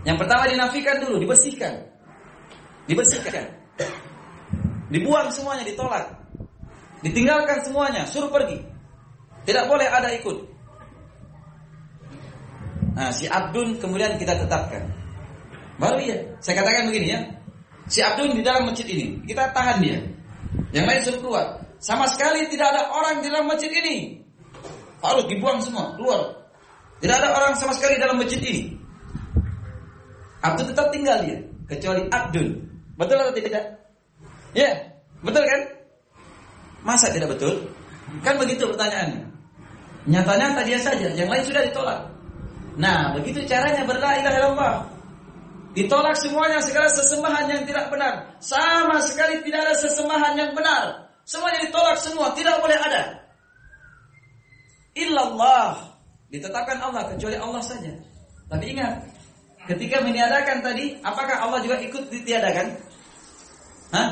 [SPEAKER 1] Yang pertama dinafikan dulu, dibersihkan. Dibersihkan. Dibuang semuanya, ditolak. Ditinggalkan semuanya, suruh pergi. Tidak boleh ada ikut. Nah, si Abdun kemudian kita tetapkan. Baru ya, saya katakan begini ya. Si Abdun di dalam masjid ini, kita tahan dia. Yang lain suruh keluar. Sama sekali tidak ada orang di dalam masjid ini. Harus dibuang semua, keluar. Tidak ada orang sama sekali dalam masjid ini. Abdul tetap tinggal dia, kecuali Abdul. Betul atau tidak? Ya, betul kan? Masa tidak betul? Kan begitu pertanyaannya. Nyata-nyata dia saja, yang lain sudah ditolak. Nah, begitu caranya berla ilaha. Ditolak semuanya segala sesembahan yang tidak benar. Sama sekali tidak ada sesembahan yang benar. Semuanya ditolak semua, tidak boleh ada. Illallah ditetapkan Allah kecuali Allah saja. Tapi ingat, ketika meniadakan tadi, apakah Allah juga ikut ditiadakan? Hah?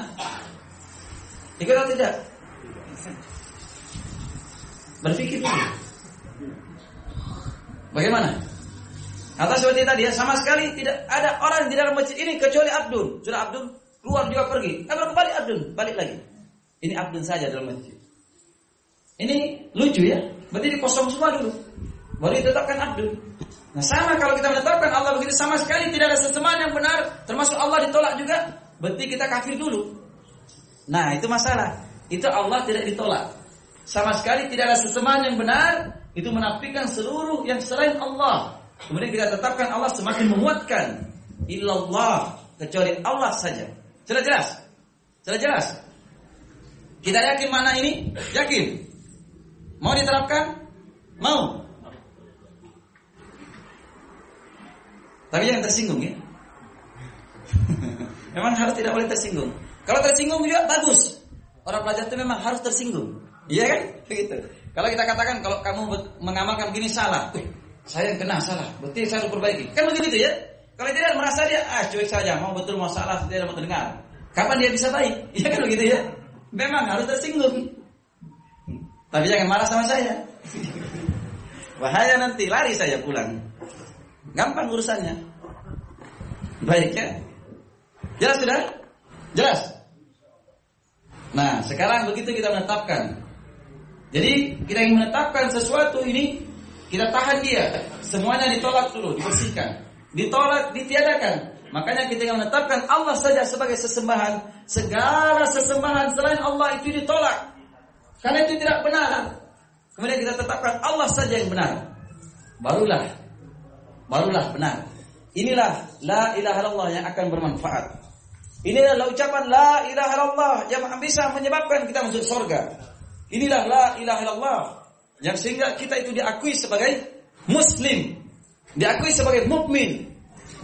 [SPEAKER 1] Ikut atau tidak? Berpikir dulu. Bagaimana? Atau seperti tadi ya, sama sekali tidak ada orang di dalam masjid ini kecuali Abdul. Sudah Abdul keluar juga pergi. Eh kembali Abdul, balik lagi. Ini Abdul saja dalam masjid. Ini lucu ya. Berarti dikosong semua dulu. Baru ditetapkan Abdul. Nah sama kalau kita menetapkan Allah begitu sama sekali tidak ada sesembahan yang benar, termasuk Allah ditolak juga, berarti kita kafir dulu. Nah itu masalah. Itu Allah tidak ditolak. Sama sekali tidak ada sesembahan yang benar, itu menafikan seluruh yang selain Allah. Kemudian kita tetapkan Allah semakin menguatkan. Illallah kecuali Allah saja. Jelas jelas. Jelas jelas. Kita yakin mana ini? Yakin. Mau diterapkan? Mau. Tapi jangan tersinggung ya. memang harus tidak boleh tersinggung. Kalau tersinggung juga bagus. Orang pelajar itu memang harus tersinggung. Iya kan? Begitu. Kalau kita katakan kalau kamu mengamalkan begini salah, saya yang kena salah, berarti saya harus perbaiki. Kan begitu ya? Kalau tidak merasa dia ah cuek saja, mau betul mau salah tidak mau terdengar. Kapan dia bisa baik? Iya kan begitu ya? Memang harus tersinggung. Tapi jangan marah sama saya. Bahaya nanti lari saya pulang. Gampang urusannya. Baik ya? Jelas sudah? Jelas? Nah, sekarang begitu kita menetapkan. Jadi kita ingin menetapkan sesuatu ini, kita tahan dia. Semuanya ditolak dulu, dibersihkan. Ditolak, ditiadakan. Makanya ingin menetapkan Allah saja sebagai sesembahan. Segala sesembahan selain Allah itu ditolak. Karena itu tidak benar. Kemudian kita tetapkan Allah saja yang benar. Barulah barulah benar. Inilah la ilaha illallah yang akan bermanfaat. Inilah ucapan la ilaha illallah yang bisa menyebabkan kita masuk surga. Inilah la ilaha illallah yang sehingga kita itu diakui sebagai muslim, diakui sebagai mukmin,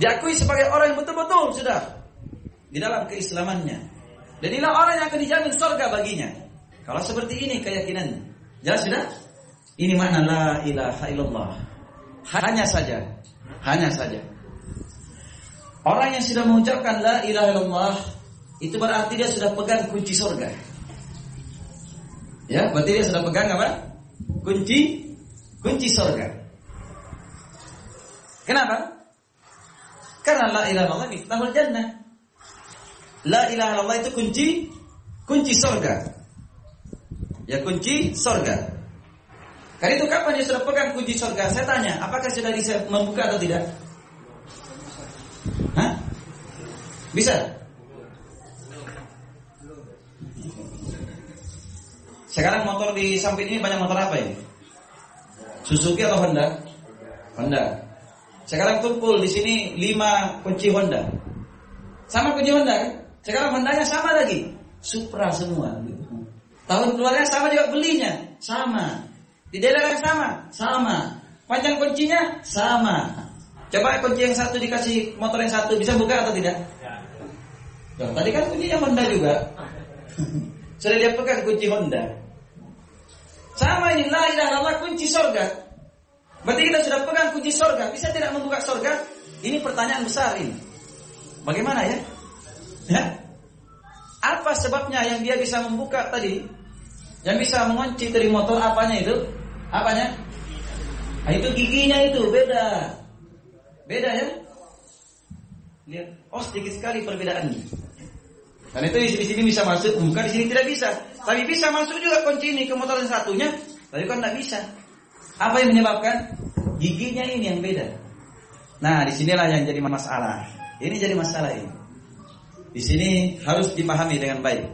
[SPEAKER 1] diakui sebagai orang yang betul-betul sudah di dalam keislamannya. Dan inilah orang yang akan dijamin surga baginya. Kalau seperti ini keyakinannya. Jelas sudah? Ini makna la ilaha illallah. Hanya saja hanya saja. Orang yang sudah mengucapkan la ilaha illallah itu berarti dia sudah pegang kunci surga. Ya, berarti dia sudah pegang apa? Kunci kunci surga. Kenapa? Karena la ilaha illallah miftahul jannah. La ilaha illallah itu kunci kunci surga. Ya kunci surga. Karena itu kapan dia sudah pegang kunci surga? Saya tanya, apakah sudah bisa membuka atau tidak? Hah? Bisa? Sekarang motor di samping ini banyak motor apa ini? Suzuki atau Honda? Honda. Sekarang tumpul di sini lima kunci Honda. Sama kunci Honda kan? Sekarang Hondanya sama lagi. Supra semua. Tahun keluarnya sama juga belinya. Sama. Di daerah yang sama, sama. Panjang kuncinya sama. Coba kunci yang satu dikasih motor yang satu bisa buka atau tidak? Ya. tadi kan kuncinya Honda juga. Sudah dia pegang kunci Honda. Sama ini la ilaha illallah kunci surga. Berarti kita sudah pegang kunci surga, bisa tidak membuka surga? Ini pertanyaan besar ini. Bagaimana ya? Ya. Apa sebabnya yang dia bisa membuka tadi? Yang bisa mengunci dari motor apanya itu? Apanya? Nah, itu giginya itu beda. Beda ya? Lihat, oh sedikit sekali perbedaannya. Dan itu di sini bisa masuk, bukan di sini tidak bisa. Tapi bisa masuk juga kunci ini ke motor yang satunya, tapi kan tidak bisa. Apa yang menyebabkan? Giginya ini yang beda. Nah, di sinilah yang jadi masalah. Ini jadi masalah ini. Di sini harus dipahami dengan baik.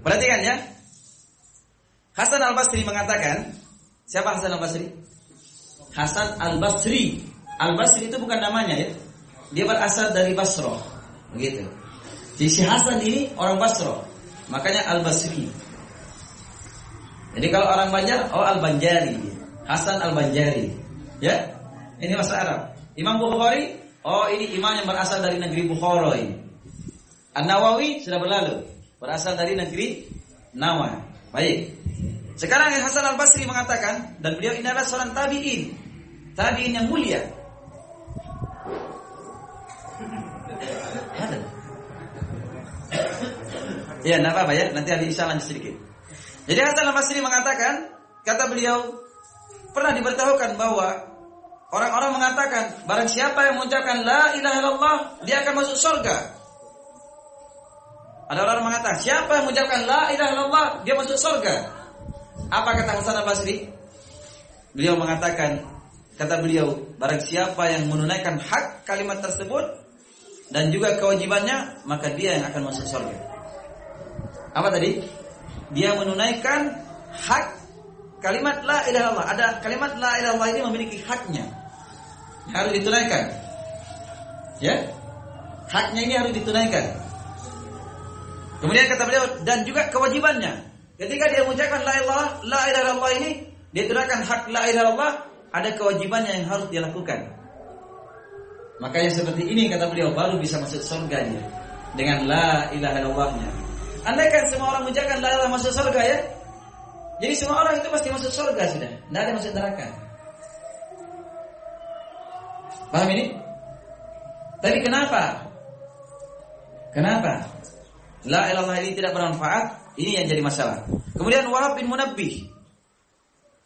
[SPEAKER 1] Perhatikan ya. Hasan Al Basri mengatakan, Siapa Hasan Al-Basri? Hasan Al-Basri. Al-Basri itu bukan namanya ya. Dia berasal dari Basro. Begitu. Jadi si Hasan ini orang Basro. Makanya Al-Basri. Jadi kalau orang Banjar, oh Al-Banjari. Hasan Al-Banjari. Ya? Ini bahasa Arab. Imam Bukhari, oh ini imam yang berasal dari negeri Bukhara ini. An-Nawawi sudah berlalu, berasal dari negeri Nawa. Baik. Sekarang Hasan Al Basri mengatakan dan beliau ini adalah seorang tabiin, tabiin yang mulia. Ya, tidak apa-apa ya. Nanti Ali Isa lanjut sedikit. Jadi Hasan Al Basri mengatakan, kata beliau, pernah diberitahukan bahwa orang-orang mengatakan, barang siapa yang mengucapkan La ilaha illallah, dia akan masuk surga. Ada orang mengatakan, siapa yang mengucapkan La ilaha illallah, dia masuk surga. Apa kata Hasan Basri? Beliau mengatakan, kata beliau, barang siapa yang menunaikan hak kalimat tersebut dan juga kewajibannya, maka dia yang akan masuk surga. Apa tadi? Dia menunaikan hak kalimat la ilaha illallah. Ada kalimat la ilaha illallah ini memiliki haknya. Harus ditunaikan. Ya? Haknya ini harus ditunaikan. Kemudian kata beliau dan juga kewajibannya. Ketika dia mengucapkan la ilaha la ilaha illallah ini, dia tunaikan hak la ilaha illallah, ada kewajibannya yang harus dia lakukan. Makanya seperti ini kata beliau baru bisa masuk surga dia dengan la ilaha illallahnya. Andai kan semua orang mengucapkan la ilaha masuk surga ya. Jadi semua orang itu pasti masuk surga sudah, tidak ada masuk neraka. Paham ini? Tapi kenapa? Kenapa? La ilaha ini tidak bermanfaat, ini yang jadi masalah. Kemudian Wahab bin Munabbih.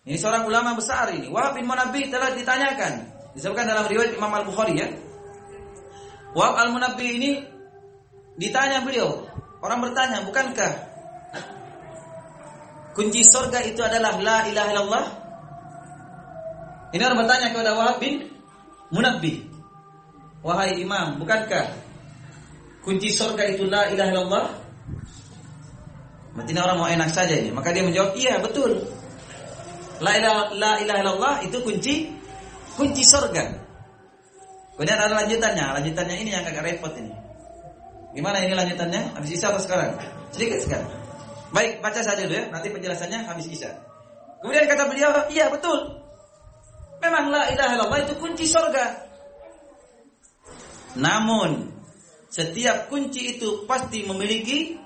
[SPEAKER 1] Ini seorang ulama besar ini. Wahab bin Munabbih telah ditanyakan. Disebutkan dalam riwayat Imam Al-Bukhari ya. Wahab Al-Munabbih ini ditanya beliau. Orang bertanya, bukankah kunci surga itu adalah la ilaha illallah? Ini orang bertanya kepada Wahab bin Munabbih. Wahai imam, bukankah kunci surga itu la ilaha illallah? Berarti orang mau enak saja ini. Maka dia menjawab, iya betul. La ilaha, la ilaha illallah itu kunci kunci surga. Kemudian ada lanjutannya. Lanjutannya ini yang agak repot ini. Gimana ini lanjutannya? Habis isya apa sekarang? Sedikit sekarang. Baik, baca saja dulu ya. Nanti penjelasannya habis isya. Kemudian kata beliau, iya betul. Memang la ilaha illallah itu kunci surga. Namun setiap kunci itu pasti memiliki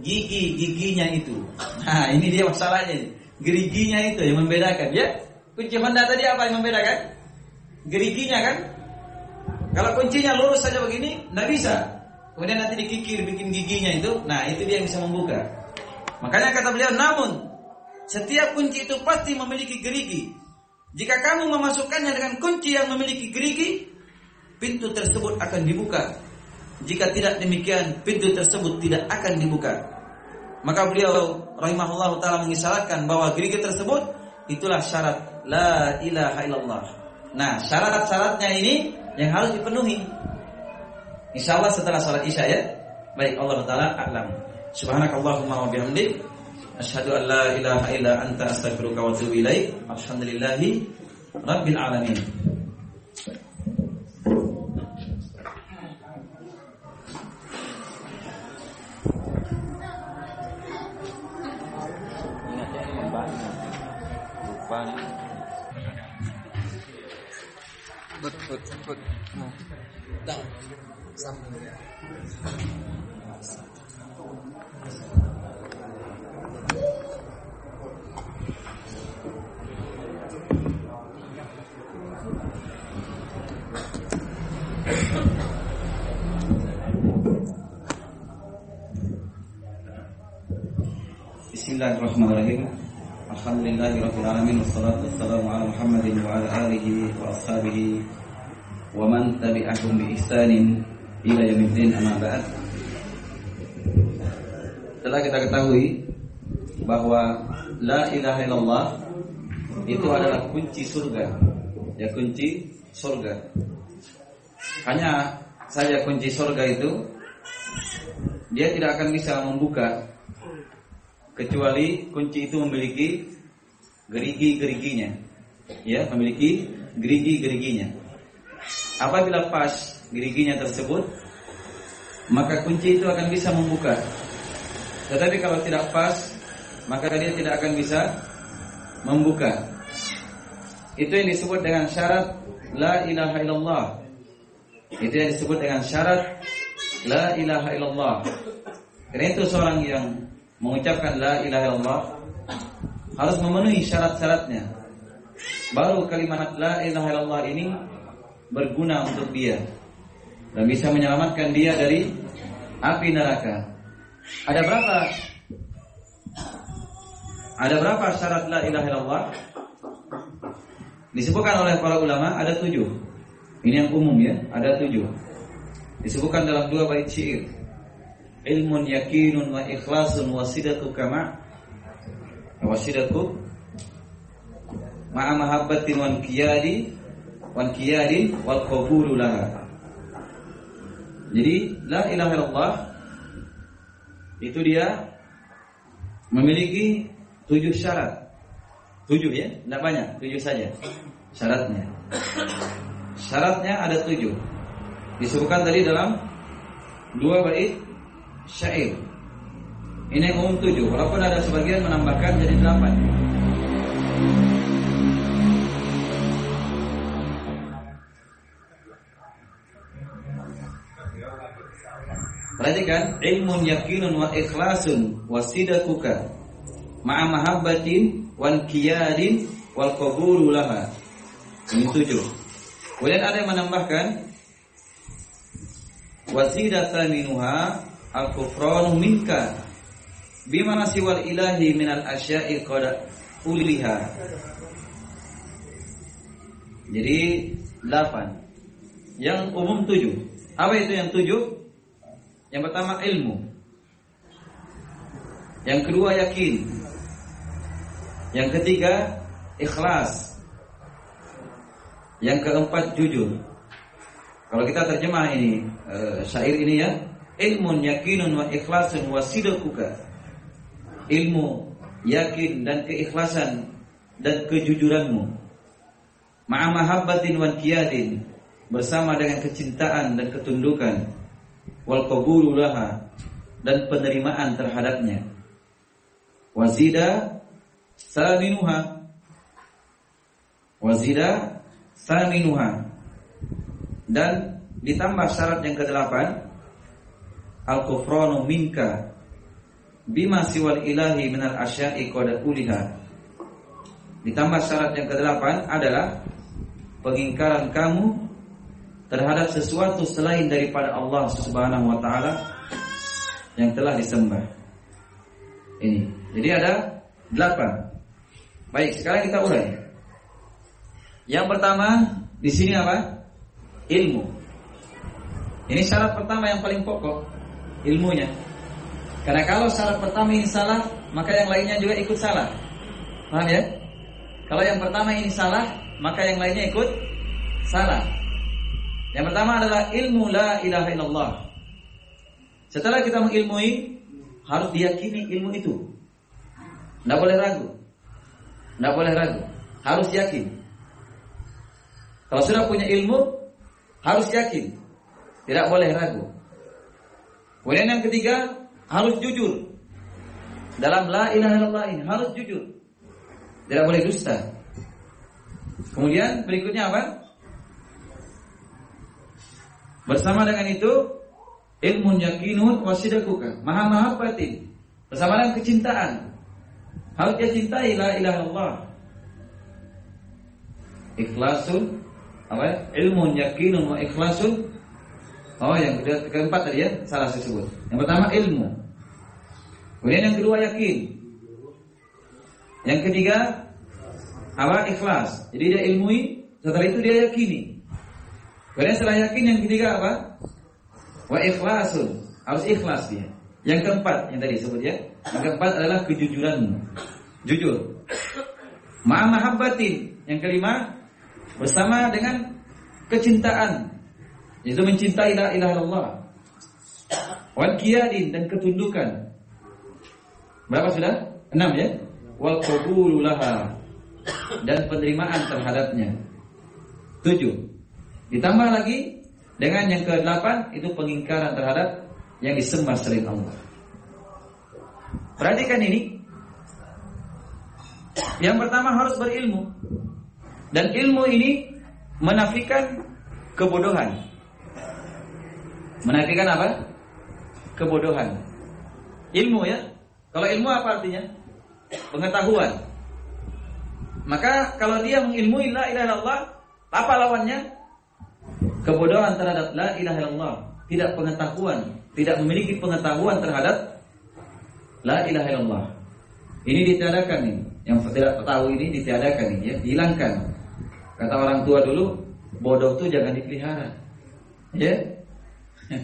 [SPEAKER 1] gigi-giginya itu. Nah, ini dia masalahnya. Geriginya itu yang membedakan, ya. Kunci Honda tadi apa yang membedakan? Geriginya kan? Kalau kuncinya lurus saja begini, tidak bisa. Kemudian nanti dikikir bikin giginya itu, nah itu dia yang bisa membuka. Makanya kata beliau, namun setiap kunci itu pasti memiliki gerigi. Jika kamu memasukkannya dengan kunci yang memiliki gerigi, pintu tersebut akan dibuka. Jika tidak demikian, pintu tersebut tidak akan dibuka. Maka beliau rahimahullah taala mengisyaratkan bahwa gerigi tersebut itulah syarat la ilaha illallah. Nah, syarat-syaratnya ini yang harus dipenuhi. Insya Allah setelah salat isya ya. Baik Allah taala a'lam. Subhanakallahumma wa bihamdik asyhadu an la ilaha illa anta astaghfiruka wa atubu ilaik. Alhamdulillahi rabbil alamin.
[SPEAKER 2] But, but, but, no. Down. Something.
[SPEAKER 1] Bismillahirrahmanirrahim. Alhamdulillahirabbil alamin wassalatu wassalamu ala Muhammadin wa ala alihi wa ashabihi wa man tabi'ahum bi ihsanin ila yaumiddin amma ba'd. Telah kita ketahui bahwa la ilaha illallah itu adalah kunci surga. Ya kunci surga. Hanya saja kunci surga itu dia tidak akan bisa membuka kecuali kunci itu memiliki gerigi-geriginya. Ya, memiliki gerigi-geriginya. Apabila pas geriginya tersebut, maka kunci itu akan bisa membuka. Tetapi kalau tidak pas, maka dia tidak akan bisa membuka. Itu yang disebut dengan syarat la ilaha illallah. Itu yang disebut dengan syarat la ilaha illallah. Karena itu seorang yang mengucapkan la ilaha illallah harus memenuhi syarat-syaratnya. Baru kalimat la ilaha illallah ini berguna untuk dia dan bisa menyelamatkan dia dari api neraka. Ada berapa? Ada berapa syarat la ilaha illallah? Disebutkan oleh para ulama ada tujuh. Ini yang umum ya, ada tujuh. Disebutkan dalam dua bait syair ilmun yakinun wa ikhlasun wa sidaqu kama wa sidaqu ma'a mahabbatin wan qiyadi wan qiyadin wal qabulu laha. Jadi la ilaha illallah itu dia memiliki tujuh syarat. Tujuh ya, tidak banyak, tujuh saja syaratnya. Syaratnya ada tujuh. Disebutkan tadi dalam dua bait syair. Ini umum tujuh, walaupun ada sebagian menambahkan jadi delapan. Perhatikan ilmun yakinun wa ikhlasun wa sidakuka ma'a mahabbatin wan qiyadin wal qabulu laha. Ini tujuh. Kemudian ada yang menambahkan wasidata minuha al kufranu minka bima siwal ilahi minal asya'i qad uliha. Jadi delapan. Yang umum tujuh. Apa itu yang tujuh? Yang pertama ilmu. Yang kedua yakin. Yang ketiga ikhlas. Yang keempat jujur. Kalau kita terjemah ini e, syair ini ya, ilmun yakinun wa ikhlasun wa sidquka. Ilmu, yakin dan keikhlasan dan kejujuranmu. Ma'a mahabbatin wa qiyadin bersama dengan kecintaan dan ketundukan wal qabulu laha dan penerimaan terhadapnya. Wazida saminuha wazida saminuha dan ditambah syarat yang kedelapan al kufranu minka bima siwal ilahi minal asya'i qad uliha ditambah syarat yang kedelapan adalah pengingkaran kamu terhadap sesuatu selain daripada Allah Subhanahu wa taala yang telah disembah. Ini. Jadi ada delapan. Baik, sekarang kita urai. Yang pertama di sini apa? Ilmu. Ini syarat pertama yang paling pokok, ilmunya. Karena kalau syarat pertama ini salah, maka yang lainnya juga ikut salah. Paham ya? Kalau yang pertama ini salah, maka yang lainnya ikut salah. Yang pertama adalah ilmu la ilaha illallah. Setelah kita mengilmui, harus diyakini ilmu itu. Tidak boleh ragu. Tidak boleh ragu. Harus yakin. Kalau sudah punya ilmu, harus yakin. Tidak boleh ragu. Kemudian yang ketiga, harus jujur. Dalam la ilaha illallah ini harus jujur. Tidak boleh dusta. Kemudian berikutnya apa? Bersama dengan itu ilmu yakinun wasidakuka maha mahabbatin bersama dengan kecintaan. Harus dia cintai la ilaha illallah. Ikhlasun apa ya? ilmu yakinun wa ikhlasun. Oh yang kedua keempat tadi ya salah disebut yang pertama ilmu. Kemudian yang kedua yakin. Yang ketiga apa? Ikhlas. Jadi dia ilmui setelah itu dia yakini Kemudian setelah yakin yang ketiga apa? Wa ikhlasun. Harus ikhlas dia. Yang keempat yang tadi sebut ya. Yang keempat adalah kejujuranmu. Jujur. Ma'a mahabbatin. Yang kelima bersama dengan kecintaan. Itu mencintai la ilaha illallah. Wal qiyadin dan ketundukan. Berapa sudah? Enam ya. Wal qabulu laha dan penerimaan terhadapnya. Tujuh. Ditambah lagi dengan yang ke-8 itu pengingkaran terhadap yang disembah selain Allah. Perhatikan ini. Yang pertama harus berilmu. Dan ilmu ini menafikan kebodohan. Menafikan apa? Kebodohan. Ilmu ya. Kalau ilmu apa artinya? Pengetahuan. Maka kalau dia mengilmui la ilaha illallah, apa lawannya? Kebodohan terhadap la ilaha illallah, tidak pengetahuan, tidak memiliki pengetahuan terhadap la ilaha illallah. Ini ditiadakan nih, yang tidak tahu ini ditiadakan nih ya, dihilangkan. Kata orang tua dulu, bodoh tuh jangan dipelihara. Ya.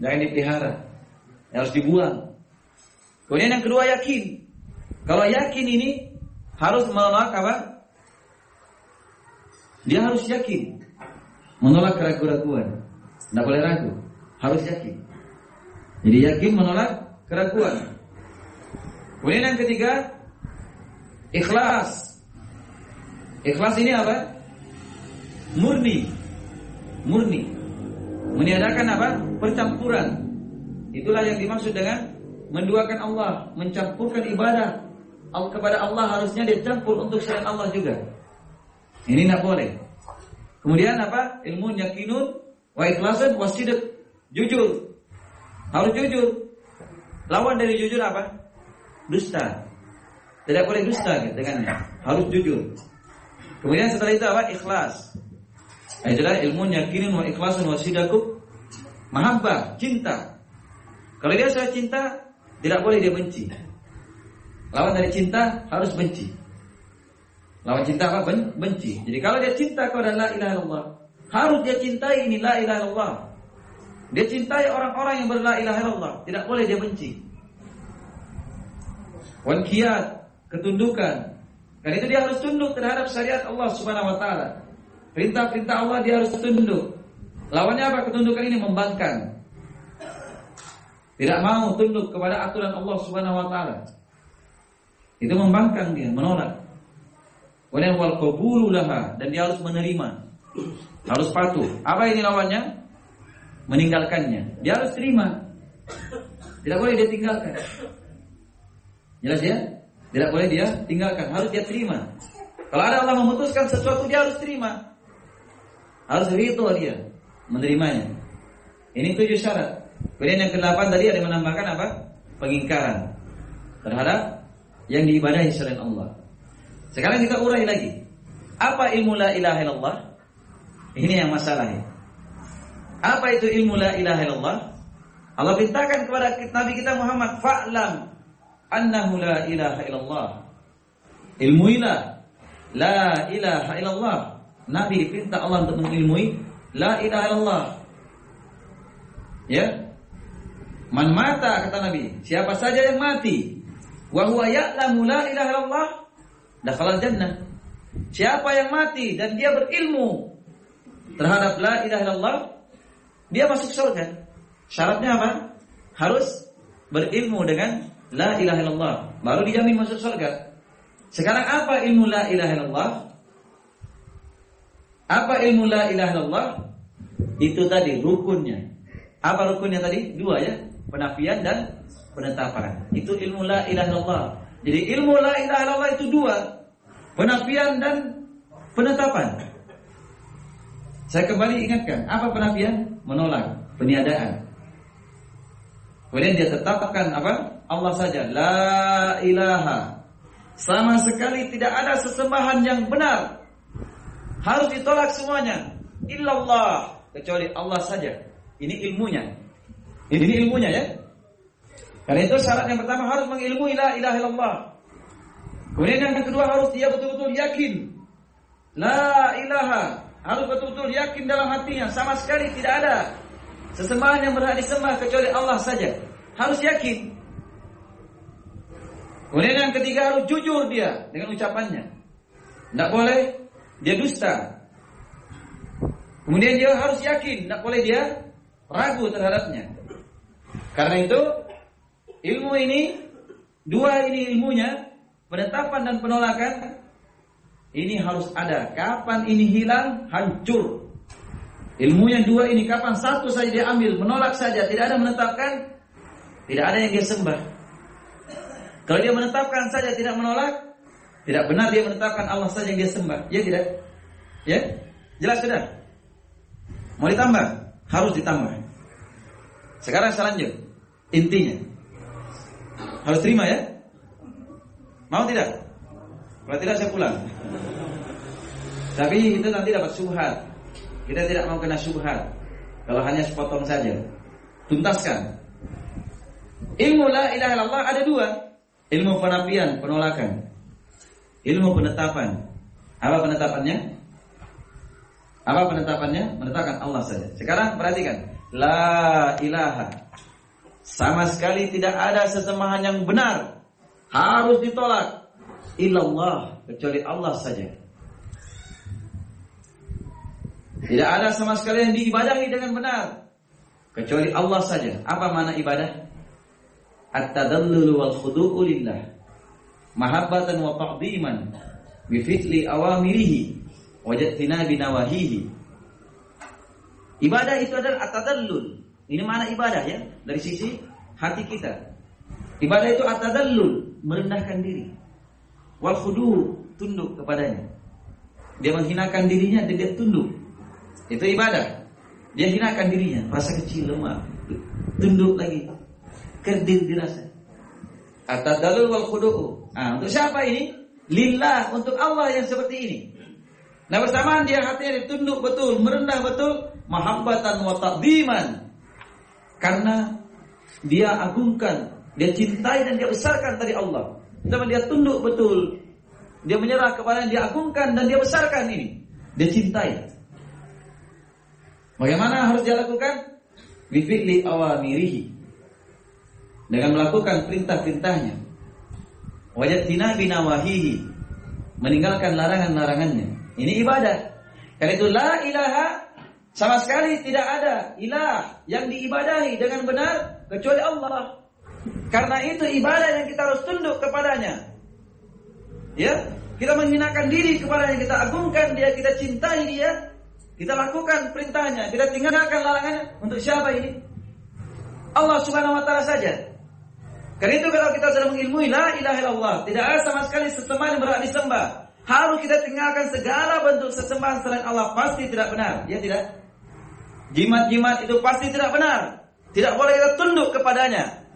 [SPEAKER 1] jangan dipelihara. Harus dibuang. Kemudian yang kedua yakin. Kalau yakin ini harus menolak apa? Dia harus yakin. Menolak keraguan-keraguan. Tidak boleh ragu. Harus yakin. Jadi yakin menolak keraguan. Kemudian yang ketiga, ikhlas. Ikhlas ini apa? Murni. Murni. Meniadakan apa? Percampuran. Itulah yang dimaksud dengan menduakan Allah, mencampurkan ibadah kepada Allah harusnya dicampur untuk selain Allah juga. Ini tidak boleh. Kemudian apa? Ilmu yakinun wa ikhlasan wa Jujur. Harus jujur. Lawan dari jujur apa? Dusta. Tidak boleh dusta gitu, dengannya. Harus jujur. Kemudian setelah itu apa? Ikhlas. Itulah ilmu yakinun wa ikhlasan wa sidqu mahabbah, cinta. Kalau dia sudah cinta, tidak boleh dia benci. Lawan dari cinta harus benci. Lawan cinta apa? Ben benci. Jadi kalau dia cinta kepada la ilaha illallah, harus dia cintai ini la ilaha illallah. Dia cintai orang-orang yang berla ilaha illallah, tidak boleh dia benci. Wan kiat, ketundukan. Karena itu dia harus tunduk terhadap syariat Allah Subhanahu wa taala. Perintah-perintah Allah dia harus tunduk. Lawannya apa? Ketundukan ini membangkang. Tidak mau tunduk kepada aturan Allah Subhanahu wa taala. Itu membangkang dia, menolak. Kemudian wal qabulu laha dan dia harus menerima. Harus patuh. Apa ini lawannya? Meninggalkannya. Dia harus terima. Tidak boleh dia tinggalkan. Jelas ya? Tidak boleh dia tinggalkan, harus dia terima. Kalau ada Allah memutuskan sesuatu dia harus terima. Harus rito dia menerimanya. Ini tujuh syarat. Kemudian yang ke-8 tadi ada menambahkan apa? Pengingkaran terhadap yang diibadahi selain Allah. Sekarang kita urai lagi. Apa ilmu la ilaha illallah? Ini yang masalahnya. Apa itu ilmu la ilaha illallah? Allah perintahkan kepada Nabi kita Muhammad, "Fa'lam annahu la ilaha illallah." Ilmu ilah la ilaha illallah. Nabi diperintah Allah untuk mengilmui la ilaha illallah. Ya. Man mata kata Nabi, siapa saja yang mati wa huwa ya'lamu la ilaha illallah dakhala jannah. Siapa yang mati dan dia berilmu terhadap la ilaha illallah, dia masuk surga. Syaratnya apa? Harus berilmu dengan la ilaha illallah, baru dijamin masuk surga. Sekarang apa ilmu la ilaha illallah? Apa ilmu la ilaha illallah? Itu tadi rukunnya. Apa rukunnya tadi? Dua ya, penafian dan penetapan. Itu ilmu la ilaha illallah. Jadi ilmu la ilaha illallah itu dua, penafian dan penetapan. Saya kembali ingatkan, apa penafian? Menolak, peniadaan. Kemudian dia tetapkan apa? Allah saja, la ilaha. Sama sekali tidak ada sesembahan yang benar. Harus ditolak semuanya. Illallah, kecuali Allah saja. Ini ilmunya. Ini ilmunya ya. Karena itu syarat yang pertama harus mengilmui la ilaha illallah. Kemudian yang kedua harus dia betul-betul yakin. La ilaha. Harus betul-betul yakin dalam hatinya. Sama sekali tidak ada sesembahan yang berhak disembah kecuali Allah saja. Harus yakin. Kemudian yang ketiga harus jujur dia dengan ucapannya. Tidak boleh dia dusta. Kemudian dia harus yakin, tidak boleh dia ragu terhadapnya. Karena itu Ilmu ini dua ini ilmunya penetapan dan penolakan ini harus ada. Kapan ini hilang hancur. Ilmunya dua ini kapan satu saja diambil menolak saja tidak ada menetapkan tidak ada yang dia sembah. Kalau dia menetapkan saja tidak menolak tidak benar dia menetapkan Allah saja yang dia sembah. Ya tidak? Ya? Jelas sudah? Mau ditambah? Harus ditambah. Sekarang selanjutnya intinya harus terima ya? Mau tidak? Kalau tidak saya pulang. Tapi itu nanti dapat subhat. Kita tidak mau kena subhat. Kalau hanya sepotong saja. Tuntaskan. Ilmu la ilaha illallah ada dua. Ilmu penapian, penolakan. Ilmu penetapan. Apa penetapannya? Apa penetapannya? Menetapkan Allah saja. Sekarang perhatikan. La ilaha sama sekali tidak ada sesembahan yang benar. Harus ditolak. Illallah. Kecuali Allah saja. Tidak ada sama sekali yang diibadahi dengan benar kecuali Allah saja. Apa mana ibadah? At-tadallul wal khudu'u lillah. Mahabbatan wa ta'dhiman bi fitli awamirihi wa jatinabi nawahihi. Ibadah itu adalah at-tadallul. Ini mana ibadah ya? Dari sisi hati kita. Ibadah itu at-tadallul, merendahkan diri. Wal khudu' tunduk kepadanya. Dia menghinakan dirinya dan dia tunduk. Itu ibadah. Dia hinakan dirinya, rasa kecil lemah, tunduk lagi, kerdil dirasa. Atadalul wal khudu'u. Nah, untuk siapa ini? Lillah, untuk Allah yang seperti ini. Nah bersamaan dia hatinya ditunduk betul, merendah betul, mahabbatan wa ta'ziman. Karena dia agungkan, dia cintai dan dia besarkan tadi Allah. Sama dia tunduk betul. Dia menyerah kepada yang dia agungkan dan dia besarkan ini. Dia cintai. Bagaimana harus dia lakukan? Bifi'li awamirihi. Dengan melakukan perintah-perintahnya. Wajatina binawahihi. Meninggalkan larangan-larangannya. Ini ibadah. Karena itu la ilaha sama sekali tidak ada ilah yang diibadahi dengan benar kecuali Allah. Karena itu ibadah yang kita harus tunduk kepadanya. Ya, kita menghinakan diri kepadanya, kita agungkan dia, kita cintai dia, kita lakukan perintahnya, kita tinggalkan larangannya. Untuk siapa ini? Allah Subhanahu wa taala saja. Karena itu kalau kita sudah mengilmui la ilaha illallah, tidak ada sama sekali sesembahan yang berhak disembah. Harus kita tinggalkan segala bentuk sesembahan selain Allah pasti tidak benar. Ya tidak? Jimat-jimat itu pasti tidak benar. Tidak boleh kita tunduk kepadanya.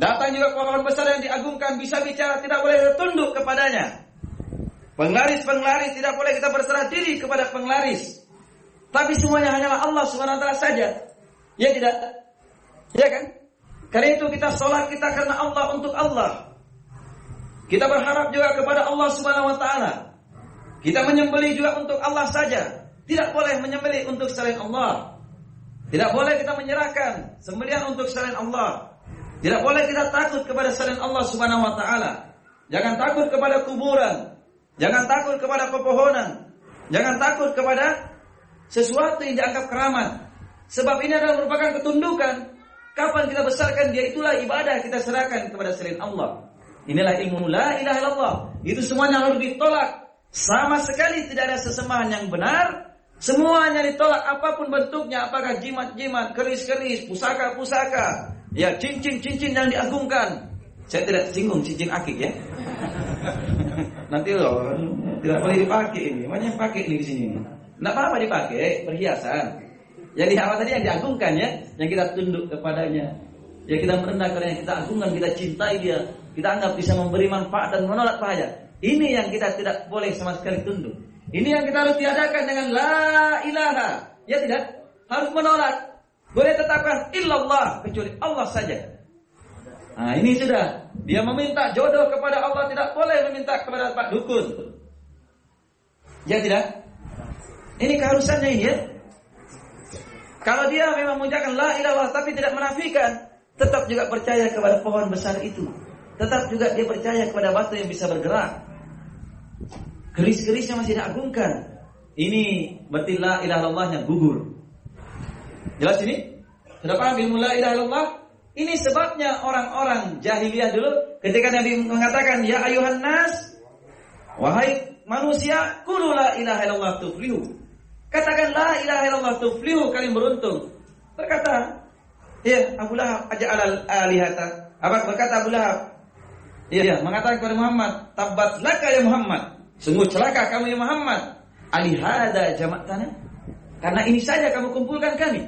[SPEAKER 1] Datang juga pohon besar yang diagungkan bisa bicara, tidak boleh kita tunduk kepadanya. Penglaris-penglaris tidak boleh kita berserah diri kepada penglaris. Tapi semuanya hanyalah Allah wa saja. Ya tidak? Ya kan? Karena itu kita sholat kita karena Allah untuk Allah. Kita berharap juga kepada Allah taala. Kita menyembeli juga untuk Allah saja. Tidak boleh menyembeli untuk selain Allah. Tidak boleh kita menyerahkan sembelihan untuk selain Allah. Tidak boleh kita takut kepada selain Allah Subhanahu wa taala. Jangan takut kepada kuburan. Jangan takut kepada pepohonan. Jangan takut kepada sesuatu yang dianggap keramat. Sebab ini adalah merupakan ketundukan. Kapan kita besarkan dia itulah ibadah kita serahkan kepada selain Allah. Inilah ilmu la ilaha illallah. Itu semuanya harus ditolak. Sama sekali tidak ada sesembahan yang benar. Semuanya ditolak apa pun bentuknya. Apakah jimat-jimat, keris-keris, pusaka-pusaka. Ya cincin-cincin yang diagungkan. Saya tidak singgung cincin akik ya. Nanti loh tidak boleh dipakai ini. Banyak pakai ini di sini. Tidak apa-apa dipakai perhiasan. Yang di tadi yang diagungkan ya, yang kita tunduk kepadanya. Ya kita merendah karena kita agungkan, kita cintai dia, kita anggap bisa memberi manfaat dan menolak bahaya. Ini yang kita tidak boleh sama sekali tunduk. Ini yang kita harus tiadakan dengan la ilaha. Ya tidak? Harus menolak. Boleh tetapkan illallah kecuali Allah saja. Nah ini sudah Dia meminta jodoh kepada Allah Tidak boleh meminta kepada Pak Dukun Ya tidak? Ini keharusannya ini ya Kalau dia memang mengucapkan La ilallah tapi tidak menafikan Tetap juga percaya kepada pohon besar itu Tetap juga dia percaya kepada batu yang bisa bergerak Keris-kerisnya masih diagungkan Ini berarti la ilallahnya gugur Jelas ini? Sudah paham ilmu la ilallah ini sebabnya orang-orang jahiliyah dulu ketika Nabi mengatakan ya ayuhan nas wahai manusia kulu la ilaha illallah tuflihu. Katakan la ilaha illallah tuflihu kalian beruntung. Berkata ya Abu Lahab aja alal alihata. Apa berkata Abu Lahab? Ya, ya mengatakan kepada Muhammad, tabat laka ya Muhammad. Sungguh celaka kamu ya Muhammad. Alihada jamak tanah. Karena ini saja kamu kumpulkan kami.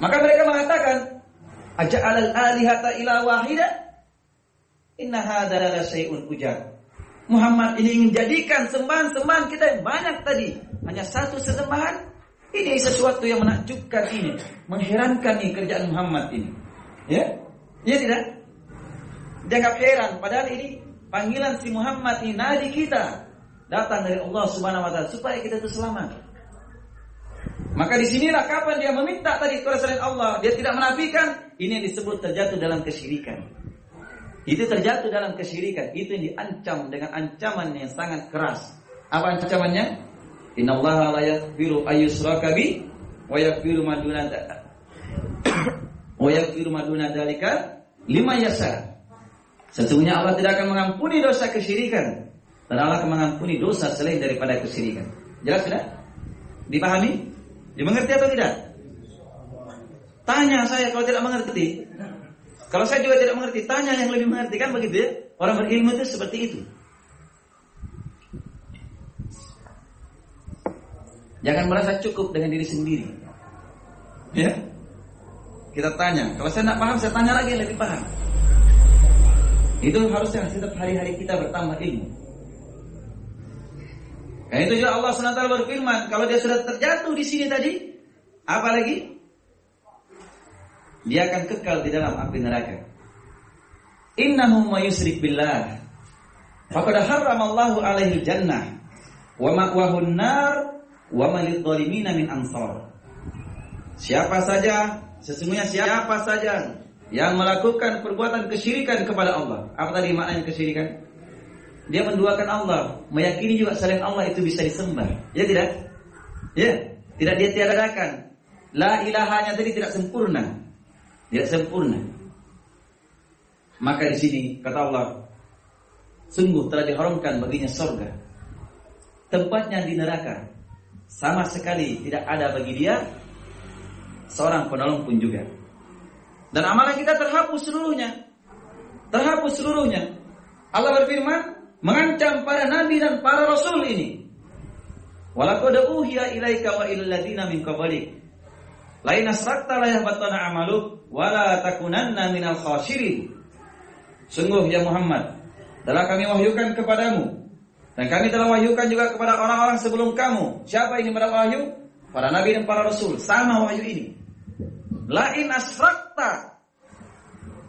[SPEAKER 1] Maka mereka mengatakan, Aja'al al-alihata ila wahida? Inna hadza la syai'un ujar. Muhammad ini ingin jadikan sembahan-sembahan kita yang banyak tadi. Hanya satu sesembahan. Ini sesuatu yang menakjubkan ini. Mengherankan ini kerjaan Muhammad ini. Ya? Ya tidak? Dianggap heran. Padahal ini panggilan si Muhammad ini nadi kita. Datang dari Allah subhanahu wa ta'ala. Supaya kita itu selamat. Maka di sinilah kapan dia meminta tadi kepada selain Allah, dia tidak menafikan, ini yang disebut terjatuh dalam kesyirikan. Itu terjatuh dalam kesyirikan, itu yang diancam dengan ancaman yang sangat keras. Apa ancamannya? Innallaha la yaghfiru ayyushraka bi wa yaghfiru ma duna wa yaghfiru ma duna dzalika lima yasa. Sesungguhnya Allah tidak akan mengampuni dosa kesyirikan dan Allah mengampuni dosa selain daripada kesyirikan. Jelas sudah? Dipahami? Dimengerti atau tidak? Tanya saya kalau tidak mengerti. Kalau saya juga tidak mengerti, tanya yang lebih mengerti kan begitu ya? Orang berilmu itu seperti itu. Jangan merasa cukup dengan diri sendiri. Ya? Kita tanya. Kalau saya tidak paham, saya tanya lagi yang lebih paham. Itu harusnya setiap hari-hari kita bertambah ilmu. Karena itu juga Allah SWT berfirman, kalau dia sudah terjatuh di sini tadi, apa lagi? Dia akan kekal di dalam api neraka. Innahu ma yusrik billah. Faqad alaihi jannah wa ma'wahu nar wa malil min ansar. Siapa saja, sesungguhnya siapa saja yang melakukan perbuatan kesyirikan kepada Allah. Apa tadi maknanya kesyirikan? Dia menduakan Allah, meyakini juga selain Allah itu bisa disembah. Ya tidak? Ya, tidak dia tiadakan. La ilahanya tadi tidak sempurna. Tidak sempurna. Maka di sini kata Allah, sungguh telah diharamkan baginya surga. Tempatnya di neraka sama sekali tidak ada bagi dia seorang penolong pun juga. Dan amalan kita terhapus seluruhnya. Terhapus seluruhnya. Allah berfirman mengancam para nabi dan para rasul ini. Uhiya ilaika wa. Lain asrakta la amaluk wa la takunanna minal khasirin. Sungguh ya Muhammad, telah kami wahyukan kepadamu dan kami telah wahyukan juga kepada orang-orang sebelum kamu. Siapa ini mendapat wahyu? Para nabi dan para rasul. Sama wahyu ini. Lain asrakta.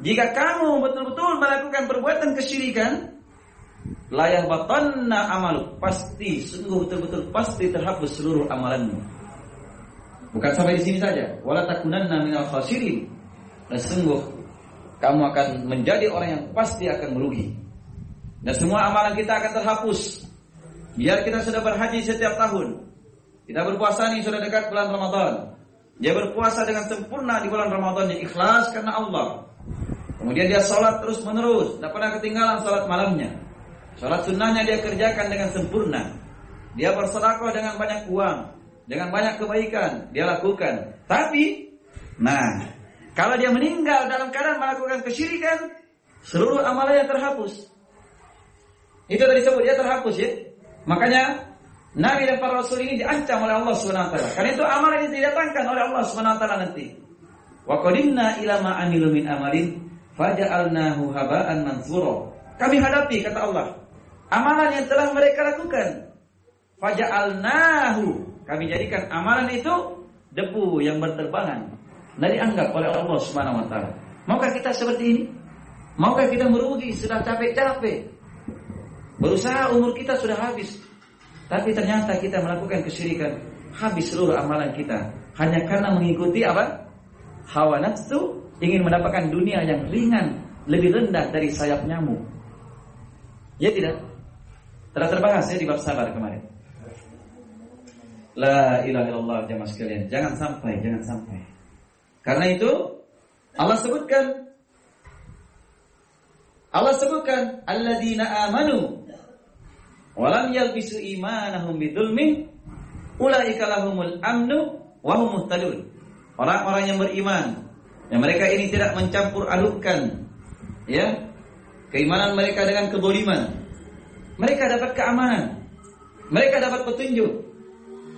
[SPEAKER 1] Jika kamu betul-betul melakukan perbuatan kesyirikan, layah batanna amalu. Pasti, sungguh betul-betul pasti terhapus seluruh amalanmu. Bukan sampai di sini saja. Wala takunanna minal khasirin. Dan sungguh kamu akan menjadi orang yang pasti akan merugi. Dan semua amalan kita akan terhapus. Biar kita sudah berhaji setiap tahun. Kita berpuasa nih sudah dekat bulan Ramadan. Dia berpuasa dengan sempurna di bulan Ramadan yang ikhlas karena Allah. Kemudian dia sholat terus menerus, tidak pernah ketinggalan sholat malamnya. Sholat sunnahnya dia kerjakan dengan sempurna. Dia bersedekah dengan banyak uang, dengan banyak kebaikan dia lakukan. Tapi, nah, kalau dia meninggal dalam keadaan melakukan kesyirikan, seluruh amalannya terhapus. Itu tadi sebut dia terhapus ya. Makanya Nabi dan para Rasul ini diancam oleh Allah SWT. Karena itu amalan ini didatangkan oleh Allah SWT nanti. Wa qadimna ila ma min amalin faja'alnahu haba'an mansura. Kami hadapi kata Allah amalan yang telah mereka lakukan. Faja'alnahu kami jadikan amalan itu debu yang berterbangan. Nah dianggap oleh Allah Subhanahu wa taala. Maukah kita seperti ini? Maukah kita merugi sudah capek-capek Berusaha umur kita sudah habis. Tapi ternyata kita melakukan kesyirikan. Habis seluruh amalan kita. Hanya karena mengikuti apa? Hawa nafsu ingin mendapatkan dunia yang ringan. Lebih rendah dari sayap nyamuk. Ya tidak? Telah terbahas ya di bab sabar kemarin. La ilaha illallah jamaah sekalian. Jangan sampai, jangan sampai. Karena itu Allah sebutkan Allah sebutkan alladzina amanu Walam yalbisu imanahum bidzulmin ulaika lahumul amnu wa hum muhtadun. Orang-orang yang beriman yang mereka ini tidak mencampur adukan ya keimanan mereka dengan keboliman. Mereka dapat keamanan. Mereka dapat petunjuk.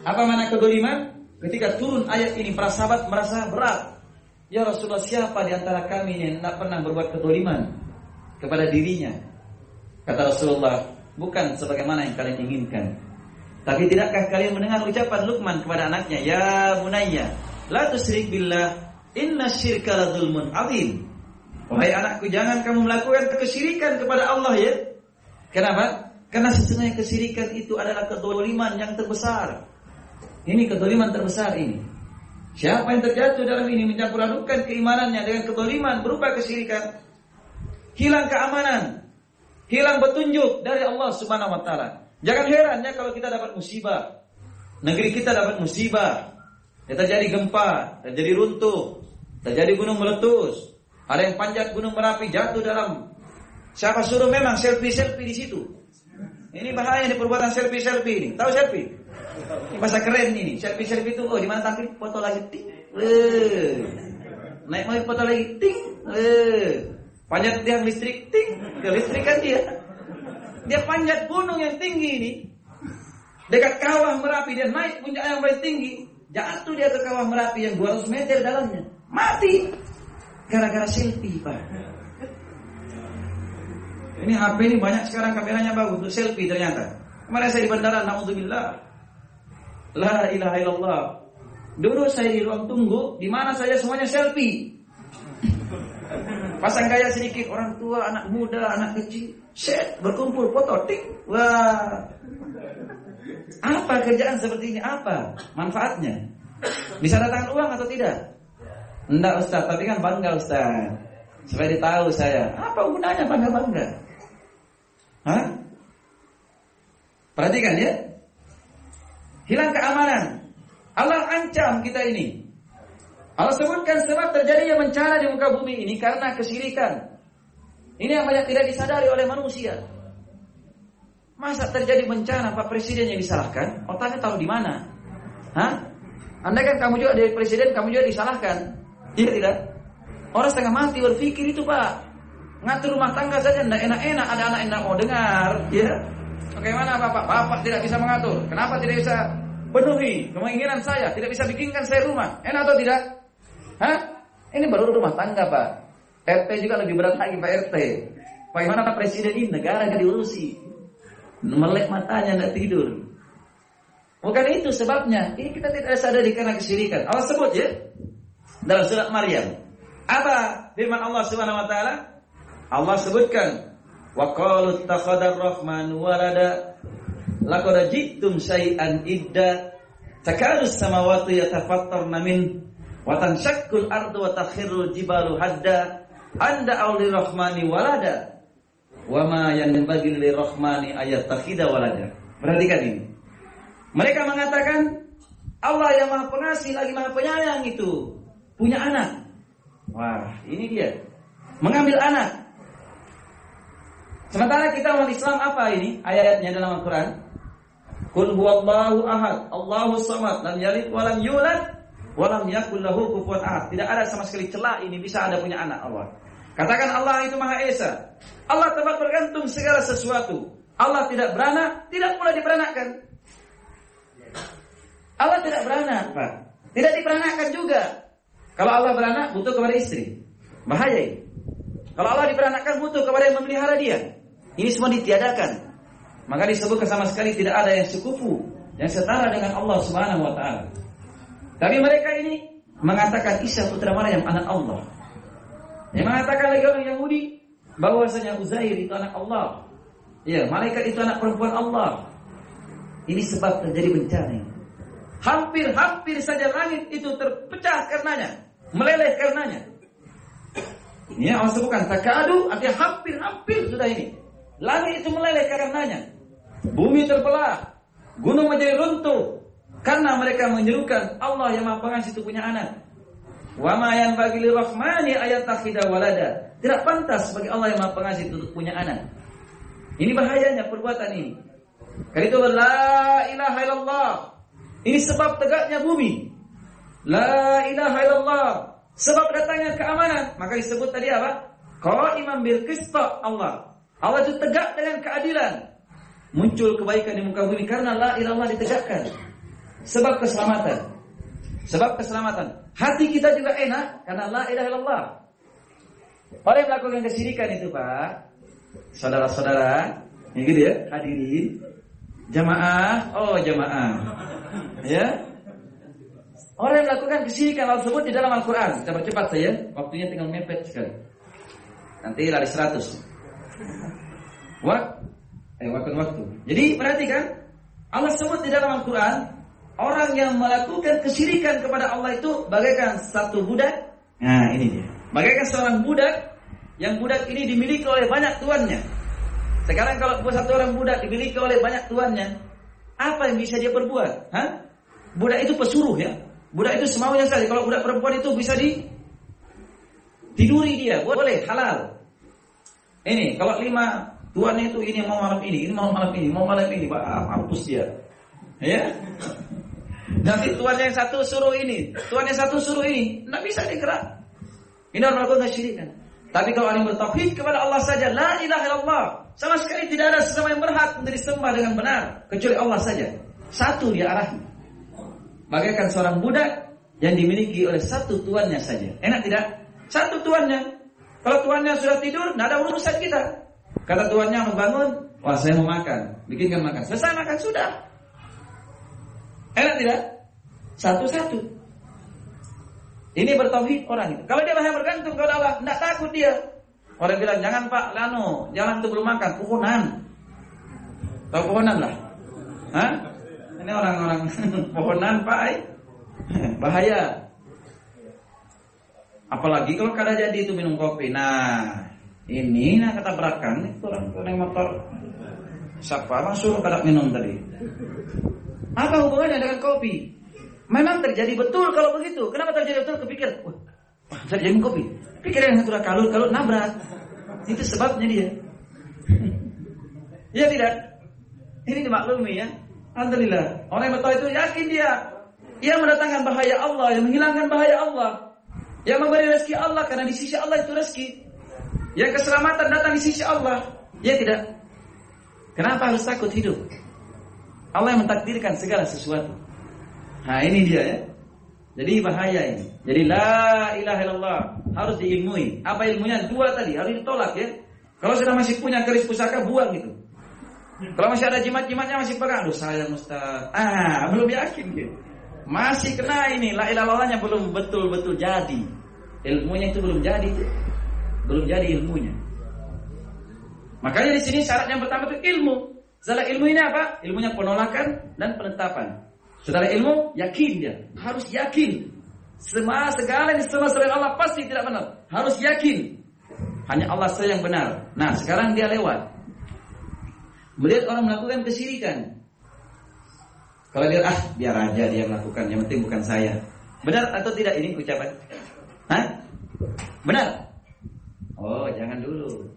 [SPEAKER 1] Apa mana kedoliman? Ketika turun ayat ini para sahabat merasa berat. Ya Rasulullah siapa di antara kami yang tidak pernah berbuat kedoliman kepada dirinya? Kata Rasulullah, bukan sebagaimana yang kalian inginkan. Tapi tidakkah kalian mendengar ucapan Luqman kepada anaknya, "Ya bunayya, la tusyrik billah, inna syirka la zulmun azim." Wahai anakku, jangan kamu melakukan kesyirikan kepada Allah ya. Kenapa? Karena sesungguhnya kesyirikan itu adalah kedoliman yang terbesar. Ini kedoliman terbesar ini. Siapa yang terjatuh dalam ini mencampur adukan keimanannya dengan kedoliman berupa kesyirikan, hilang keamanan, hilang petunjuk dari Allah Subhanahu wa taala. Jangan heran ya kalau kita dapat musibah. negeri kita dapat musibah, ya terjadi gempa, terjadi runtuh, terjadi gunung meletus, ada yang panjat gunung merapi jatuh dalam siapa suruh memang selfie selfie di situ. Ini bahaya nih perbuatan selfie selfie ini. Tahu selfie? Ini bahasa keren ini. Selfie selfie itu oh di mana foto lagi ting. Eh. Naik mobil foto lagi ting. Eh. Panjat tiang listrik ting. Ke listrik kan dia. Dia panjat gunung yang tinggi ini. Dekat kawah Merapi dia naik puncak yang paling tinggi. Jatuh dia ke kawah Merapi yang 200 meter dalamnya. Mati. Gara-gara selfie, Pak. Ini HP ini banyak sekarang kameranya bagus untuk selfie ternyata. Kemarin saya di bandara, naudzubillah. La ilaha illallah. Dulu saya di ruang tunggu, di mana saja semuanya selfie. Pasang gaya sedikit, orang tua, anak muda, anak kecil, set berkumpul foto, tik. Wah. Apa kerjaan seperti ini? Apa manfaatnya? Bisa datang uang atau tidak? Enggak Ustaz, tapi kan bangga Ustaz. Supaya ditahu saya. Apa gunanya bangga-bangga? Hah? Perhatikan ya. Hilang keamanan. Allah ancam kita ini. Allah sebutkan sebab terjadinya bencana di muka bumi ini karena kesirikan. Ini yang banyak tidak disadari oleh manusia. Masa terjadi bencana Pak Presiden yang disalahkan? Otaknya tahu di mana? Hah? Anda kan kamu juga dari presiden, kamu juga disalahkan. Iya tidak? Orang setengah mati berpikir itu pak. Ngatur rumah tangga saja tidak enak-enak. Ada anak yang tidak mau dengar. Ya. Bagaimana bapak? Bapak tidak bisa mengatur. Kenapa tidak bisa penuhi keinginan saya? Tidak bisa bikinkan saya rumah. Enak atau tidak? Hah? Ini baru rumah tangga pak. RT juga lebih berat lagi pak RT. Bagaimana pak presiden ini negara yang diurusi? Melek matanya tidak tidur. Bukan itu sebabnya. Ini kita tidak sadari karena kesyirikan. Allah sebut ya dalam surat Maryam. Apa firman Allah Subhanahu wa taala? Allah sebutkan wa qalu takhadar rahman walada laqad jitum syai'an idda takadu samawati yatafattarna min wa tanshaqqul ardu wa takhirul jibalu hadda anda auli rahmani walada wa ma yanbaghi ayat takhida walada. Perhatikan ini. Mereka mengatakan Allah yang Maha Pengasih lagi Maha Penyayang itu punya anak. Wah, ini dia. Mengambil anak. Sementara kita umat Islam apa ini? Ayatnya dalam Al-Quran. Kul huwallahu ahad, Allahu samad, lam yalid wa lam yulad wa yakul lahu kufuwan ahad. Tidak ada sama sekali celah ini bisa ada punya anak Allah. Katakan Allah itu Maha Esa. Allah tempat bergantung segala sesuatu. Allah tidak beranak, tidak pula diberanakkan. Allah tidak beranak, Pak. Tidak diberanakkan juga. Kalau Allah beranak butuh kepada istri. Bahaya ini. Kalau Allah diberanakkan butuh kepada yang memelihara dia. Ini semua ditiadakan. Maka disebutkan sama sekali tidak ada yang sekufu yang setara dengan Allah Subhanahu wa taala. Tapi mereka ini mengatakan Isa putra Maryam anak Allah. Yang mengatakan lagi orang Yahudi bahwasanya Uzair itu anak Allah. Ya, malaikat itu anak perempuan Allah. Ini sebab terjadi bencana. Hampir-hampir saja langit itu terpecah karenanya meleleh karenanya. Ini Allah sebutkan takadu artinya hampir-hampir sudah ini. Langit itu meleleh karenanya. Bumi terbelah, gunung menjadi runtuh karena mereka menyerukan Allah yang Maha Pengasih itu punya anak. Wa bagi rahmani ayat takhida walada. Tidak pantas bagi Allah yang Maha Pengasih itu punya anak. Ini bahayanya perbuatan ini. Karena itu la ilaha illallah. Ini sebab tegaknya bumi. La ilaha illallah. Sebab datangnya keamanan. Maka disebut tadi apa? Qaiman bil Allah. Allah itu tegak dengan keadilan. Muncul kebaikan di muka bumi karena la ilallah ditegakkan. Sebab keselamatan. Sebab keselamatan. Hati kita juga enak karena la ilaha illallah. Orang yang melakukan kesyirikan itu Pak, saudara-saudara, ya gitu ya, hadirin, jamaah, oh jamaah, ya, Orang yang melakukan kesyirikan Allah sebut di dalam Al-Quran. Kita percepat saja, waktunya tinggal mepet sekali. Nanti lari 100. Eh waktu waktu. Jadi perhatikan, Allah sebut di dalam Al-Quran, orang yang melakukan kesyirikan kepada Allah itu bagaikan satu budak. Nah ini dia. Bagaikan seorang budak, yang budak ini dimiliki oleh banyak tuannya. Sekarang kalau satu orang budak dimiliki oleh banyak tuannya, apa yang bisa dia perbuat? Hah? budak itu pesuruh ya. Budak itu semaunya saja. Kalau budak perempuan itu bisa di tiduri dia, boleh halal. Ini kalau lima tuannya itu ini mau malam ini, ini mau malam ini, mau malam ini, pak mampus dia. Ya. Nanti tuannya yang satu suruh ini, tuannya satu suruh ini, nggak bisa digerak. Ini orang melakukan kesyirikan. Tapi kalau orang bertauhid kepada Allah saja, la ilaha illallah, sama sekali tidak ada sesama yang berhak untuk disembah dengan benar kecuali Allah saja. Satu dia arahi. Bagaikan seorang budak yang dimiliki oleh satu tuannya saja. Enak tidak? Satu tuannya. Kalau tuannya sudah tidur, tidak ada urusan kita. Kata tuannya mau bangun, wah saya mau makan, bikinkan makan. Selesai makan sudah. Enak tidak? Satu-satu. Ini bertauhid orang itu. Kalau dia hanya bergantung kepada Allah, tidak takut dia. Orang bilang jangan Pak, lano, jangan tuh belum makan, pohonan. Tahu pohonan lah? Hah? Ini orang-orang pohonan Pak, eh? bahaya. Apalagi kalau kada jadi itu minum kopi. Nah, ini nah kata berakan itu orang naik motor. Siapa masuk kada minum tadi? Apa hubungannya dengan kopi? Memang terjadi betul kalau begitu. Kenapa terjadi betul? Kepikir, wah, terjadi kopi. Pikir yang satu kalut kalut nabrak. Itu sebabnya dia. Iya tidak? Ini dimaklumi ya. Alhamdulillah. Orang yang betul itu yakin dia. Ia mendatangkan bahaya Allah, yang menghilangkan bahaya Allah. Yang memberi rezeki Allah karena di sisi Allah itu rezeki. Yang keselamatan datang di sisi Allah. Ya tidak? Kenapa harus takut hidup? Allah yang mentakdirkan segala sesuatu. Nah ini dia ya. Jadi bahaya ini. Jadi la ilaha illallah harus diilmui. Apa ilmunya? Dua tadi harus ditolak ya. Kalau sudah masih punya keris pusaka buang itu. Kalau masih ada jimat-jimatnya masih pegang. Aduh saya Ustaz. Ah belum yakin gitu. Masih kena ini la ilaha illallahnya belum betul-betul jadi. Ilmunya itu belum jadi. Belum jadi ilmunya. Makanya di sini syarat yang pertama itu ilmu. Salah ilmu ini apa? Ilmunya penolakan dan penetapan. Saudara ilmu, yakin dia. Harus yakin. Semua segala yang disembah selain Allah pasti tidak benar. Harus yakin. Hanya Allah saja yang benar. Nah, sekarang dia lewat. Melihat orang melakukan kesyirikan. Kalau dia ah biar aja dia melakukan, yang penting bukan saya. Benar atau tidak ini ucapan? Hah? Benar? Oh, jangan dulu.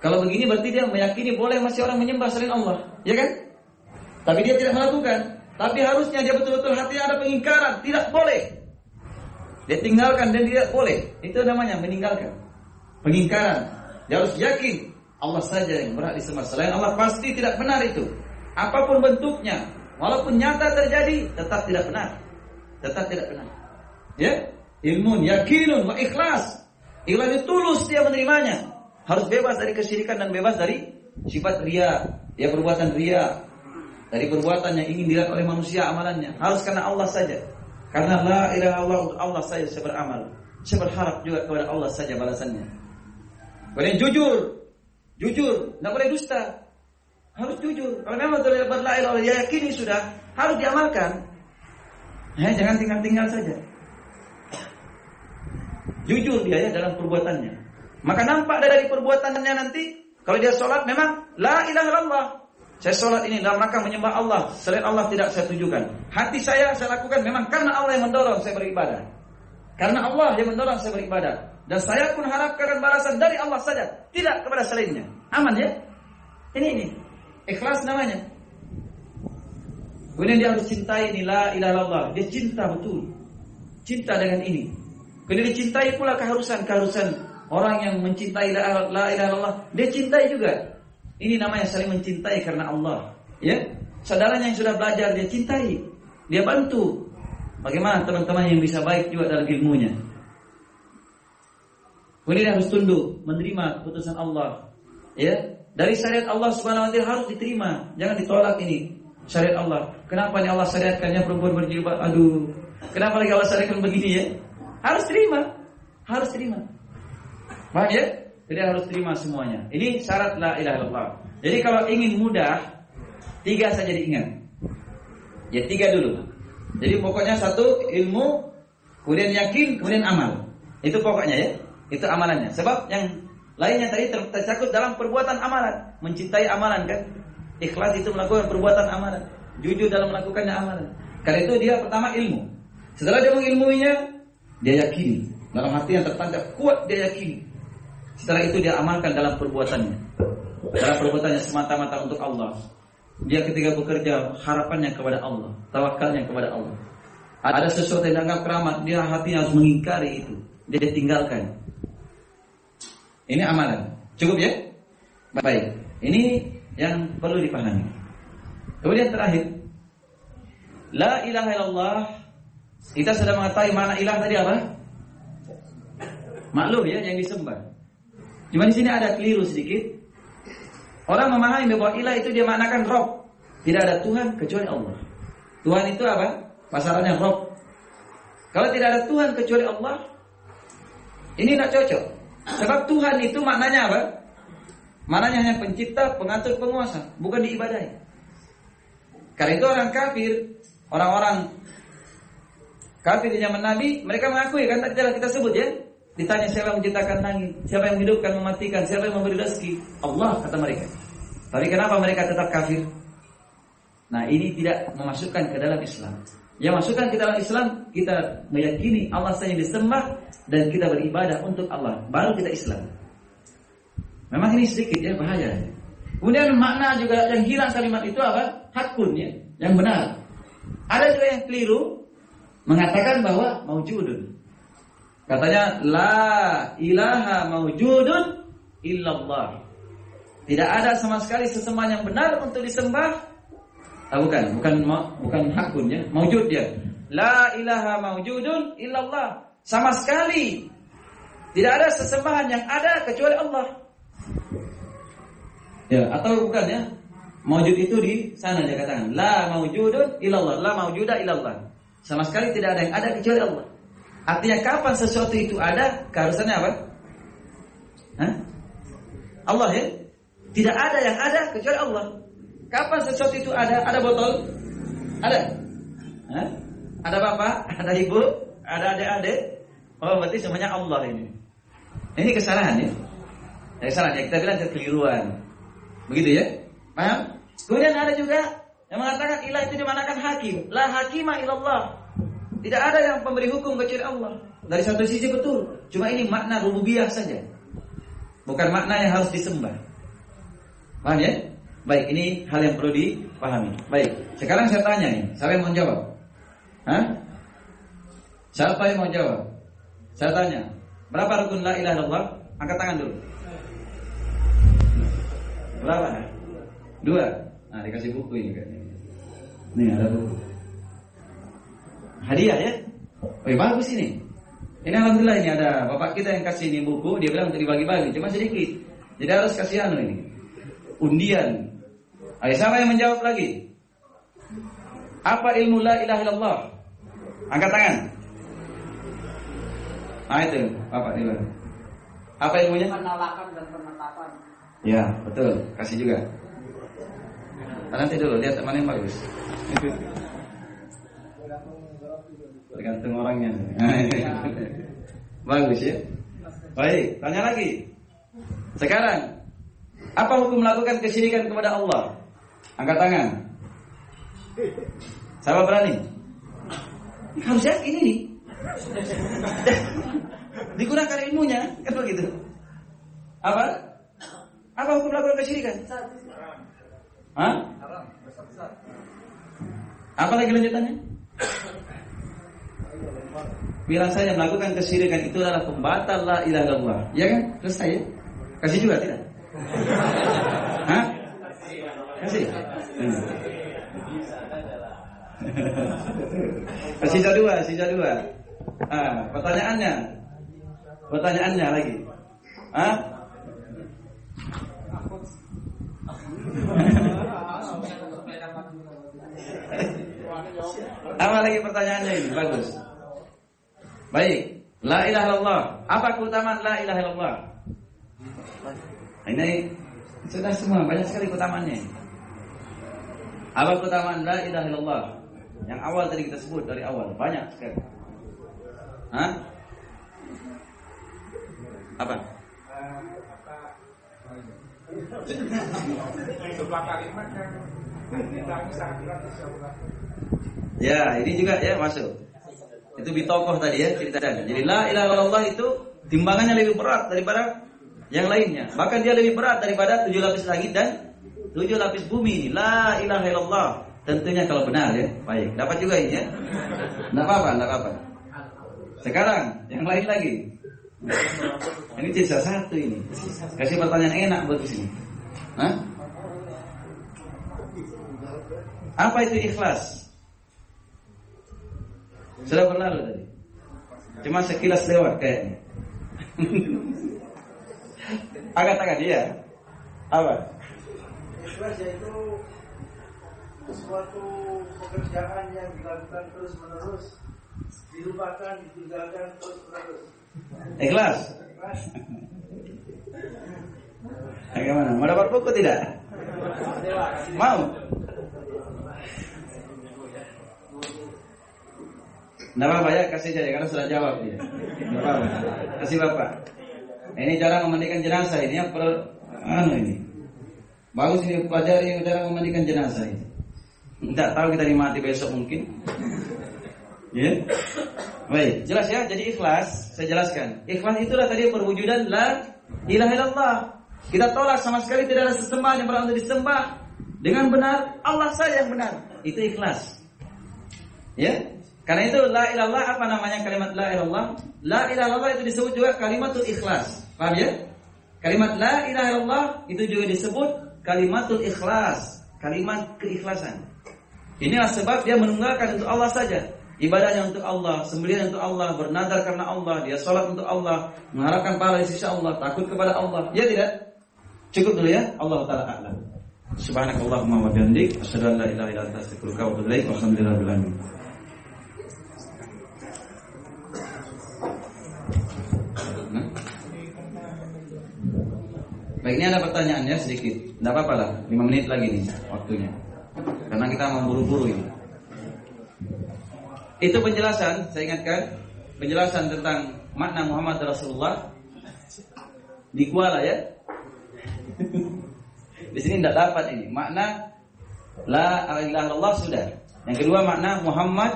[SPEAKER 1] Kalau begini berarti dia meyakini boleh masih orang menyembah selain Allah, ya kan? Tapi dia tidak melakukan. Tapi harusnya dia betul-betul hatinya ada pengingkaran, tidak boleh. Dia tinggalkan dan tidak boleh. Itu namanya meninggalkan. Pengingkaran. Dia harus yakin Allah saja yang berhak disembah. Selain Allah pasti tidak benar itu. Apa pun bentuknya, walaupun nyata terjadi, tetap tidak benar. Tetap tidak benar. Ya, ilmun, yakinun, wa ikhlas. Ikhlas itu tulus dia menerimanya. Harus bebas dari kesyirikan dan bebas dari sifat ria, ya perbuatan ria, dari perbuatan yang ingin dilihat oleh manusia amalannya. Harus karena Allah saja. Karena la ilaha Allah untuk Allah saja saya beramal. Saya berharap juga kepada Allah saja balasannya. Kemudian jujur. Jujur, tidak boleh dusta. Harus jujur. Kalau memang betul berla ilaha Allah yakini sudah, harus diamalkan. Ya, jangan tinggal-tinggal saja. Jujur dia ya dalam perbuatannya. Maka nampak dari perbuatannya nanti kalau dia sholat memang la ilaha illallah. Saya sholat ini dalam rangka menyembah Allah. Selain Allah tidak saya tujukan. Hati saya saya lakukan memang karena Allah yang mendorong saya beribadah. Karena Allah yang mendorong saya beribadah. Dan saya pun harapkan balasan dari Allah saja. Tidak kepada selainnya. Aman ya? Ini ini. Ikhlas namanya. Kemudian dia harus cintai ini la ilaha illallah. Dia cinta betul. Cinta dengan ini. Kemudian dicintai pula keharusan-keharusan orang yang mencintai la ilaha illallah. Dia cintai juga ini namanya saling mencintai karena Allah. Ya, saudaranya yang sudah belajar dia cintai, dia bantu. Bagaimana teman-teman yang bisa baik juga dalam ilmunya? Kemudian harus tunduk, menerima keputusan Allah. Ya, dari syariat Allah Subhanahu wa taala harus diterima, jangan ditolak ini. Syariat Allah. Kenapa nih Allah syariatkannya perempuan berjilbab? Aduh. Kenapa lagi Allah syariatkan begini ya? Harus terima. Harus terima. Paham ya? Jadi harus terima semuanya. Ini syarat la ilaha illallah. Jadi kalau ingin mudah, tiga saja diingat. Ya tiga dulu. Jadi pokoknya satu ilmu, kemudian yakin, kemudian amal. Itu pokoknya ya. Itu amalannya. Sebab yang lainnya tadi tercakup dalam perbuatan amalan. Mencintai amalan kan. Ikhlas itu melakukan perbuatan amalan. Jujur dalam melakukannya amalan. Karena itu dia pertama ilmu. Setelah dia mengilmuinya, dia yakini. Dalam hati yang tertancap kuat dia yakini. Setelah itu dia amalkan dalam perbuatannya. Dalam perbuatannya semata-mata untuk Allah. Dia ketika bekerja harapannya kepada Allah, tawakalnya kepada Allah. Ada sesuatu yang dianggap keramat, dia hatinya harus mengingkari itu. Dia tinggalkan. Ini amalan. Cukup ya? Baik. Ini yang perlu dipahami. Kemudian terakhir, la ilaha illallah. Kita sudah mengetahui mana ilah tadi apa? Maklum ya yang disembah. Cuma di sini ada keliru sedikit. Orang memahami bahwa ilah itu dia maknakan Rob. Tidak ada Tuhan kecuali Allah. Tuhan itu apa? Pasarannya Rob. Kalau tidak ada Tuhan kecuali Allah, ini tidak cocok. Sebab Tuhan itu maknanya apa? Maknanya hanya pencipta, pengatur, penguasa, bukan diibadahi. Karena itu orang kafir, orang-orang kafir di zaman Nabi, mereka mengakui kan tadi kita sebut ya. Ditanya siapa yang menciptakan langit, siapa yang menghidupkan, mematikan, siapa yang memberi rezeki? Allah kata mereka. Tapi kenapa mereka tetap kafir? Nah ini tidak memasukkan ke dalam Islam. Yang masukkan ke dalam Islam kita meyakini Allah saja disembah dan kita beribadah untuk Allah. Baru kita Islam. Memang ini sedikit ya bahaya. Kemudian makna juga yang hilang kalimat itu apa? Hakun ya, yang benar. Ada juga yang keliru mengatakan bahwa maujudun. Katanya la ilaha maujudun illallah. Tidak ada sama sekali sesembahan yang benar untuk disembah Ah, bukan, bukan bukan hakun ya, maujud dia. La ilaha maujudun illallah. Sama sekali tidak ada sesembahan yang ada kecuali Allah. Ya, atau bukan ya? Maujud itu di sana dia katakan, la maujudun illallah, la maujuda illallah. Sama sekali tidak ada yang ada kecuali Allah. Artinya kapan sesuatu itu ada, keharusannya apa? Hah? Allah ya? Tidak ada yang ada kecuali Allah. Kapan sesuatu itu ada? Ada botol? Ada? Hah? Ada bapak? Ada ibu? Ada adik-adik? Oh berarti semuanya Allah ini. Ini kesalahan ya. ya kesalahan ya. Kita bilang kekeliruan. Begitu ya? Paham? Kemudian ada juga yang mengatakan ilah itu dimanakan hakim. La hakimah ilallah. Tidak ada yang pemberi hukum kecuali Allah. Dari satu sisi betul. Cuma ini makna rububiyah saja. Bukan makna yang harus disembah. Paham ya? Baik, ini hal yang perlu dipahami. Baik, sekarang saya tanya nih, yang mau jawab? Hah? Siapa yang mau jawab? Saya tanya, berapa rukun la ilaha illallah? Angkat tangan dulu. Berapa? Dua. Nah, dikasih buku ini kan. Nih ada buku. Hadiah ya? Oh, bagus ini. Ini alhamdulillah ini ada bapak kita yang kasih ini buku, dia bilang untuk dibagi-bagi, cuma sedikit. Jadi harus kasih anu ini. Undian Ayo siapa yang menjawab lagi? Apa ilmu la ilaha illallah? Angkat tangan. Ah itu, Bapak Nila. Apa ilmunya?
[SPEAKER 2] Penolakan dan penetapan.
[SPEAKER 1] Ya, betul. Kasih juga. Nanti dulu lihat mana yang bagus. Tergantung orangnya. bagus ya. Baik, tanya lagi. Sekarang, apa hukum melakukan kesyirikan kepada Allah? Angkat tangan. Siapa berani? Harus yakin ini. Digunakan ilmunya, kan begitu. Apa? Apa hukum melakukan kesyirikan? Hah? Apa lagi lanjutannya? Bila saya melakukan kesyirikan itu adalah pembatal la ilaha illallah. Ya kan? Selesai ya? Kasih juga tidak? Hah? Kasih. Hmm. sisa dua, sisa dua. Ah, pertanyaannya, pertanyaannya lagi. Ah? Apa lagi pertanyaannya ini? Bagus. Baik. La ilaha illallah. Apa keutamaan la ilaha illallah? Ini sudah semua banyak sekali keutamaannya. Apa keutamaan la ilaha illallah? Yang awal tadi kita sebut dari awal banyak sekali. Hah? Apa? Ya, ini juga ya masuk. Itu bitokoh tadi ya ceritanya. Jadi la ilaha illallah itu timbangannya lebih berat daripada yang lainnya. Bahkan dia lebih berat daripada tujuh lapis langit dan tujuh lapis bumi. La ilaha illallah. Tentunya kalau benar ya. Baik, dapat juga ini ya. Enggak apa-apa, enggak apa-apa. Sekarang yang lain lagi. Ini sisa satu ini. Kasih pertanyaan enak buat di sini. Hah? Apa itu ikhlas? Sudah berlalu tadi. Cuma sekilas lewat kayaknya. Agak-agak dia. Apa?
[SPEAKER 3] Ikhlas yaitu suatu pekerjaan yang dilakukan terus menerus, dilupakan, ditinggalkan terus menerus.
[SPEAKER 1] Ikhlas. Bagaimana? Mau dapat buku tidak? Mau? Nggak apa-apa ya, kasih saja karena sudah jawab. Nggak apa-apa. Kasih bapak. Ini cara memandikan jenazah ini ya, per, anu ini. Bagus ini pelajari cara memandikan jenazah ini. Tidak tahu kita dimati besok mungkin. Ya. Baik, jelas ya. Jadi ikhlas, saya jelaskan. Ikhlas itulah tadi perwujudan la ilaha illallah. Kita tolak sama sekali tidak ada sesembahan yang berhak untuk disembah dengan benar Allah saja yang benar. Itu ikhlas. Ya. Karena itu la ilallah apa namanya kalimat la ilallah? La ilallah itu disebut juga kalimatul ikhlas. Paham ya? Kalimat la ilaha illallah itu juga disebut kalimatul ikhlas, kalimat keikhlasan. Inilah sebab dia menunggalkan untuk Allah saja. Ibadahnya untuk Allah, sembelihan untuk Allah, bernadar karena Allah, dia sholat untuk Allah, mengharapkan pahala di sisi Allah, takut kepada Allah. Ya tidak? Cukup dulu ya. Allah taala a'lam. Subhanakallahumma wa bihamdik asyhadu an la ilaha illa anta astaghfiruka wa atubu ilaik. Nah. Baik, ini ada pertanyaan ya sedikit. Tidak apa-apa lah, 5 menit lagi nih waktunya. Karena kita memburu-buru ini. Itu penjelasan, saya ingatkan, penjelasan tentang makna Muhammad Rasulullah di Kuala ya. di sini tidak dapat ini. Makna la ilaha sudah. Yang kedua makna Muhammad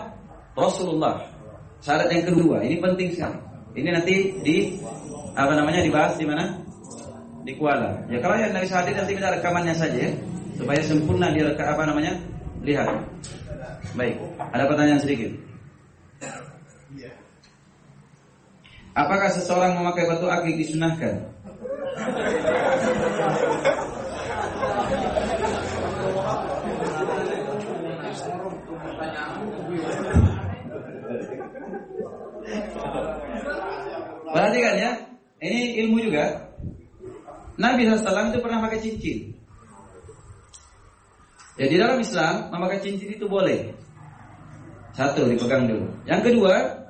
[SPEAKER 1] Rasulullah. Syarat yang kedua, ini penting sekali. Ini nanti di apa namanya dibahas di mana? Di Kuala. Ya kalau yang dari hadir nanti kita rekamannya saja ya, supaya sempurna dia apa namanya? Lihat. Baik, ada pertanyaan sedikit. Apakah seseorang memakai batu akik disunahkan? Perhatikan ya, ini ilmu juga. Nabi SAW itu pernah pakai cincin. Ya dalam Islam memakai cincin itu boleh. Satu dipegang dulu. Yang kedua,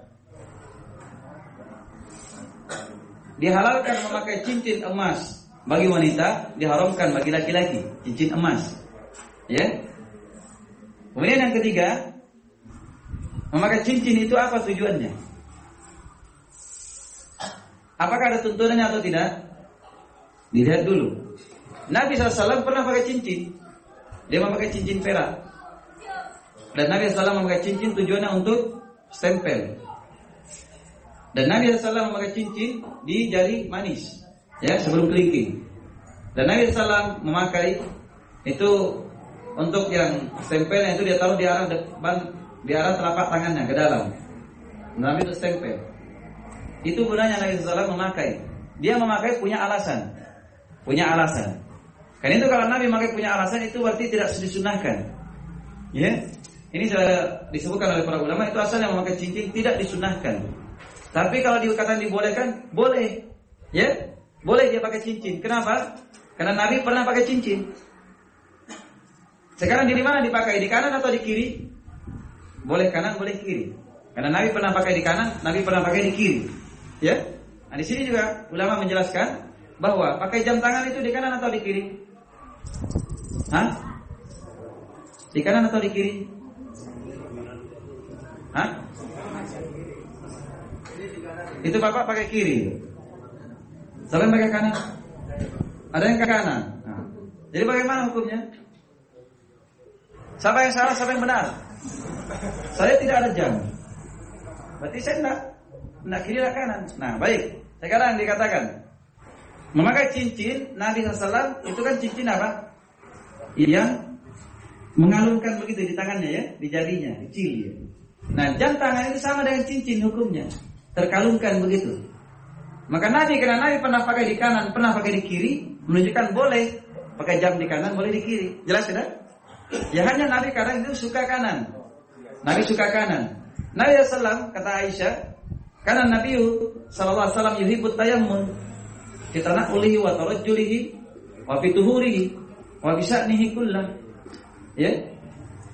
[SPEAKER 1] dihalalkan memakai cincin emas bagi wanita, diharamkan bagi laki-laki cincin emas. Ya. Kemudian yang ketiga, memakai cincin itu apa tujuannya? Apakah ada tuntunannya atau tidak? Dilihat dulu. Nabi SAW pernah pakai cincin. Dia memakai cincin perak. Dan Nabi SAW memakai cincin tujuannya untuk stempel. Dan Nabi SAW memakai cincin di jari manis, ya sebelum kelingking. Dan Nabi SAW memakai itu untuk yang stempelnya itu dia taruh di arah depan, di arah telapak tangannya ke dalam. Nabi itu stempel. Itu gunanya Nabi SAW memakai. Dia memakai punya alasan, punya alasan. Karena itu kalau Nabi memakai punya alasan itu berarti tidak disunahkan. Ya, ini disebutkan oleh para ulama itu asalnya memakai cincin tidak disunahkan. Tapi kalau dikatakan dibolehkan, boleh. Ya, boleh dia pakai cincin. Kenapa? Karena Nabi pernah pakai cincin. Sekarang di mana dipakai? Di kanan atau di kiri? Boleh kanan, boleh kiri. Karena Nabi pernah pakai di kanan, Nabi pernah pakai di kiri. Ya. Nah, di sini juga ulama menjelaskan bahwa pakai jam tangan itu di kanan atau di kiri? Hah? Di kanan atau di kiri? Hah? Itu bapak pakai kiri. Yang pakai kanan? Ada yang ke kanan. Nah. Jadi bagaimana hukumnya? Siapa yang salah, siapa yang benar? Saya tidak ada jam. Berarti saya tidak tidak kiri dan kanan. Nah, baik. Sekarang dikatakan memakai cincin Nabi SAW itu kan cincin apa? Yang mengalunkan begitu di tangannya ya, di jarinya, kecil ya. Nah, jam tangan itu sama dengan cincin hukumnya, terkalungkan begitu. Maka Nabi karena Nabi pernah pakai di kanan, pernah pakai di kiri, menunjukkan boleh pakai jam di kanan, boleh di kiri. Jelas tidak? Ya hanya Nabi kadang itu suka kanan. Nabi suka kanan. Nabi SAW kata Aisyah, karena Nabi Sallallahu Alaihi Wasallam yuhibut kita nak ulihi wa tarajjulihi wa fituhurihi wa bisa'nihi kullah. Ya,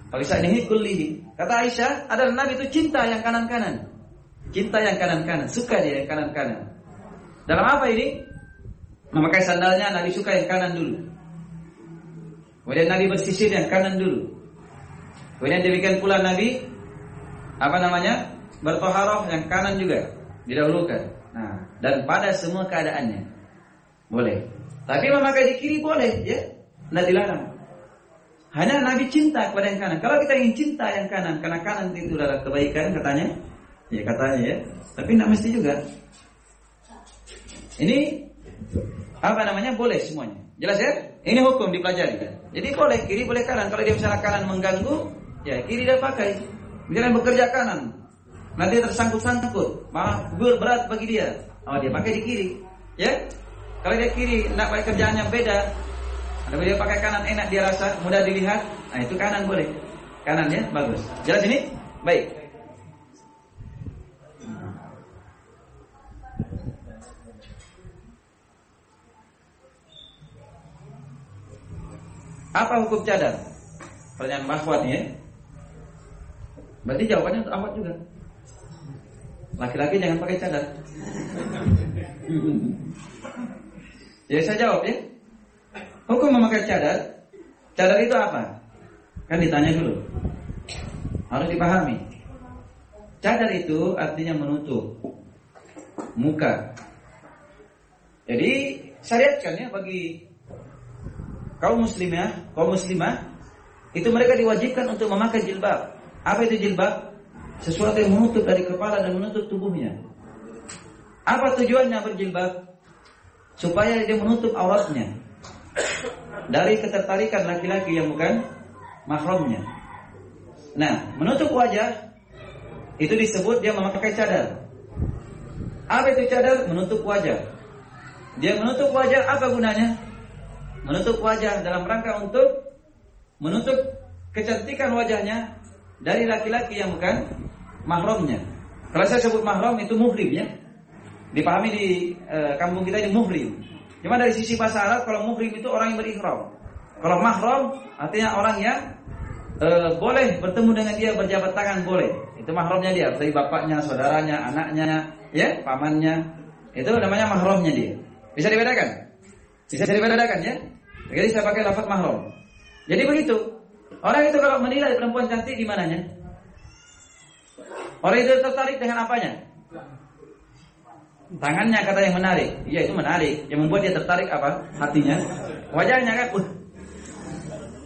[SPEAKER 1] wa bisa'nihi kullihi. Kata Aisyah, adalah Nabi itu cinta yang kanan-kanan. Cinta yang kanan-kanan, suka dia yang kanan-kanan. Dalam apa ini? Memakai sandalnya Nabi suka yang kanan dulu. Kemudian Nabi bersisir yang kanan dulu. Kemudian demikian pula Nabi apa namanya? Bertoharoh yang kanan juga didahulukan. Nah, dan pada semua keadaannya boleh. Tapi memakai di kiri boleh, ya. Tidak dilarang. Hanya Nabi cinta kepada yang kanan. Kalau kita ingin cinta yang kanan, karena kanan itu adalah kebaikan katanya, ya katanya ya. Tapi tidak mesti juga. Ini apa namanya boleh semuanya. Jelas ya? Ini hukum dipelajari. Jadi boleh kiri boleh kanan. Kalau dia misalnya kanan mengganggu, ya kiri dia pakai. Misalnya bekerja kanan, nanti tersangkut-sangkut, malah berat bagi dia. Oh dia pakai di kiri, ya. Kalau dia kiri, nak pakai kerjaannya beda. Ada dia pakai kanan enak dia rasa, mudah dilihat. Nah itu kanan boleh. Kanan ya, bagus. Jelas ini? Baik. Apa hukum cadar? Pertanyaan mahwat ya. Berarti jawabannya untuk ahwat juga. Laki-laki jangan pakai cadar. ya saya jawab ya. Hukum memakai cadar. Cadar itu apa? Kan ditanya dulu. Harus dipahami. Cadar itu artinya menutup muka. Jadi syariatkan ya bagi kaum muslimah, kaum muslimah itu mereka diwajibkan untuk memakai jilbab. Apa itu jilbab? Sesuatu yang menutup dari kepala dan menutup tubuhnya. Apa tujuannya berjilbab? Supaya dia menutup auratnya dari ketertarikan laki-laki yang bukan mahramnya. Nah, menutup wajah itu disebut dia memakai cadar. Apa itu cadar? Menutup wajah. Dia menutup wajah apa gunanya? Menutup wajah dalam rangka untuk menutup kecantikan wajahnya dari laki-laki yang bukan mahramnya. Kalau saya sebut mahram itu muhrim ya. Dipahami di e, kampung kita ini muhrim. Cuma dari sisi bahasa Arab kalau muhrim itu orang yang berihram. Kalau mahram artinya orang yang e, boleh bertemu dengan dia berjabat tangan boleh. Itu mahramnya dia, dari bapaknya, saudaranya, anaknya, ya, pamannya. Itu namanya mahramnya dia. Bisa dibedakan? Bisa dibedakan ya? Jadi saya pakai lafaz mahram. Jadi begitu. Orang itu kalau menilai perempuan cantik di mananya? Orang itu tertarik dengan apanya? Tangannya kata yang menarik. Iya itu menarik. Yang membuat dia tertarik apa? Hatinya. Wajahnya kan. Uh.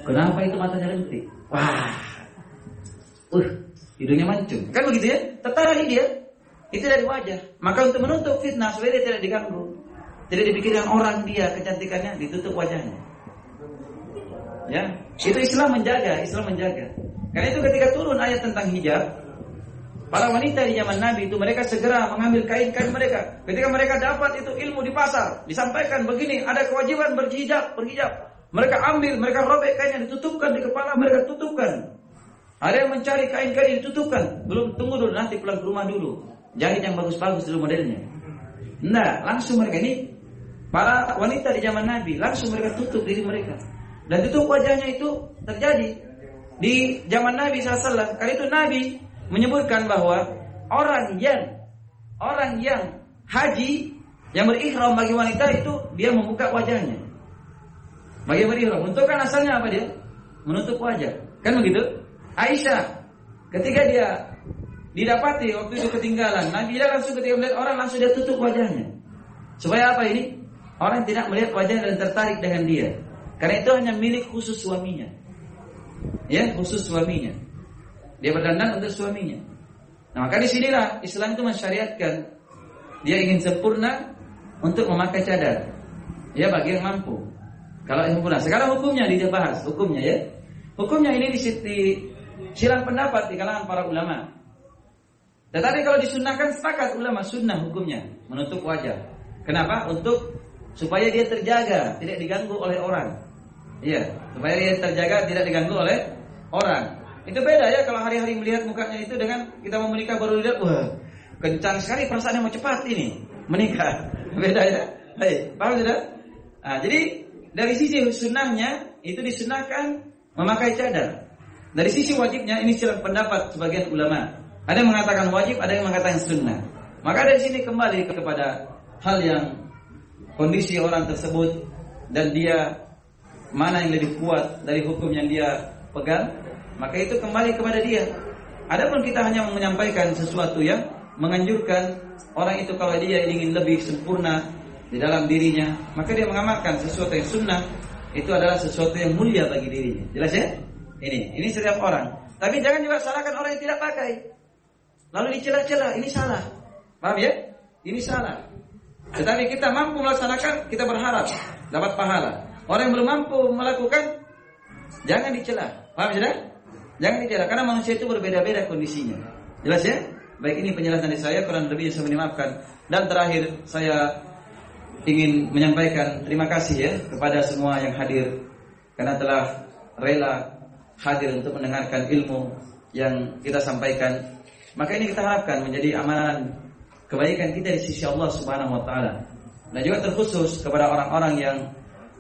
[SPEAKER 1] Kenapa itu matanya lentik? Wah. Uh. Hidungnya mancung. Kan begitu ya? Tertarik dia. Itu dari wajah. Maka untuk menutup fitnah supaya dia tidak diganggu. Tidak dipikirkan orang dia kecantikannya ditutup wajahnya. Ya, itu Islam menjaga, Islam menjaga. Karena itu ketika turun ayat tentang hijab, para wanita di zaman Nabi itu mereka segera mengambil kain-kain mereka. Ketika mereka dapat itu ilmu di pasar, disampaikan begini, ada kewajiban berhijab, berhijab. Mereka ambil, mereka robek kainnya ditutupkan di kepala, mereka tutupkan. Ada yang mencari kain-kain ditutupkan. Belum tunggu dulu nanti pulang ke rumah dulu. Jahit yang bagus-bagus dulu modelnya. Nah, langsung mereka ini para wanita di zaman Nabi langsung mereka tutup diri mereka. Dan tutup wajahnya itu terjadi di zaman Nabi SAW. Karena itu Nabi menyebutkan bahwa orang yang orang yang haji yang berikhram bagi wanita itu dia membuka wajahnya. Bagi berikhram, untuk kan asalnya apa dia? Menutup wajah. Kan begitu? Aisyah ketika dia didapati waktu itu ketinggalan, Nabi dia langsung ketika melihat orang langsung dia tutup wajahnya. Supaya apa ini? Orang tidak melihat wajahnya dan tertarik dengan dia. Karena itu hanya milik khusus suaminya. Ya, khusus suaminya. Dia berdandan untuk suaminya. Nah, maka di sinilah Islam itu mensyariatkan dia ingin sempurna untuk memakai cadar. Ya bagi yang mampu. Kalau yang sempurna. Sekarang hukumnya dibahas, hukumnya ya. Hukumnya ini di, di silang pendapat di kalangan para ulama. Tetapi kalau disunahkan sepakat ulama sunnah hukumnya menutup wajah. Kenapa? Untuk supaya dia terjaga, tidak diganggu oleh orang. Iya, supaya dia terjaga tidak diganggu oleh orang. Itu beda ya kalau hari-hari melihat mukanya itu dengan kita mau menikah baru lihat wah kencang sekali perasaannya mau cepat ini menikah. Beda ya. Baik, paham sudah? Nah, jadi dari sisi sunnahnya itu disunahkan memakai cadar. Dari sisi wajibnya ini silang pendapat sebagian ulama. Ada yang mengatakan wajib, ada yang mengatakan sunnah. Maka dari sini kembali kepada hal yang kondisi orang tersebut dan dia mana yang lebih kuat dari hukum yang dia pegang, maka itu kembali kepada dia. Adapun kita hanya menyampaikan sesuatu yang menganjurkan orang itu kalau dia ingin lebih sempurna di dalam dirinya, maka dia mengamalkan sesuatu yang sunnah itu adalah sesuatu yang mulia bagi dirinya. Jelas ya? Ini, ini setiap orang. Tapi jangan juga salahkan orang yang tidak pakai. Lalu dicela-cela, ini salah. Paham ya? Ini salah. Tetapi kita mampu melaksanakan, kita berharap dapat pahala. Orang yang belum mampu melakukan, jangan dicela. Paham sudah? Jangan dicela karena manusia itu berbeda-beda kondisinya. Jelas ya? Baik ini penjelasan dari saya kurang lebih saya memaafkan. Dan terakhir saya ingin menyampaikan terima kasih ya kepada semua yang hadir karena telah rela hadir untuk mendengarkan ilmu yang kita sampaikan. Maka ini kita harapkan menjadi amalan kebaikan kita di sisi Allah Subhanahu wa taala. Dan juga terkhusus kepada orang-orang yang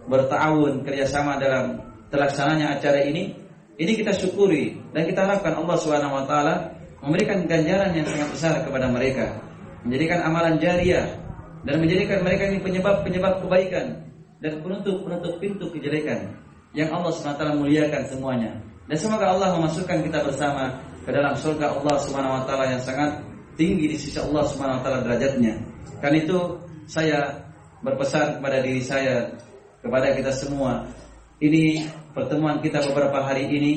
[SPEAKER 1] bertawun kerjasama dalam terlaksananya acara ini, ini kita syukuri dan kita harapkan Allah Subhanahu wa taala memberikan ganjaran yang sangat besar kepada mereka, menjadikan amalan jariah dan menjadikan mereka ini penyebab-penyebab kebaikan dan penutup-penutup pintu kejelekan yang Allah SWT muliakan semuanya. Dan semoga Allah memasukkan kita bersama ke dalam surga Allah Subhanahu wa taala yang sangat tinggi di sisi Allah Subhanahu wa taala derajatnya. Karena itu saya berpesan kepada diri saya kepada kita semua. Ini pertemuan kita beberapa hari ini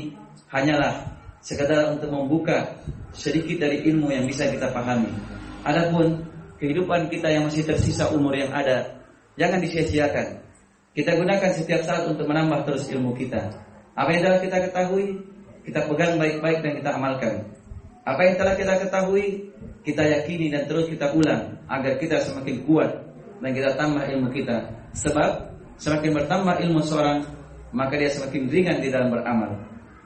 [SPEAKER 1] hanyalah sekadar untuk membuka sedikit dari ilmu yang bisa kita pahami. Adapun kehidupan kita yang masih tersisa umur yang ada, jangan disia-siakan. Kita gunakan setiap saat untuk menambah terus ilmu kita. Apa yang telah kita ketahui, kita pegang baik-baik dan kita amalkan. Apa yang telah kita ketahui, kita yakini dan terus kita ulang agar kita semakin kuat dan kita tambah ilmu kita. Sebab semakin bertambah ilmu seorang, maka dia semakin ringan di dalam beramal.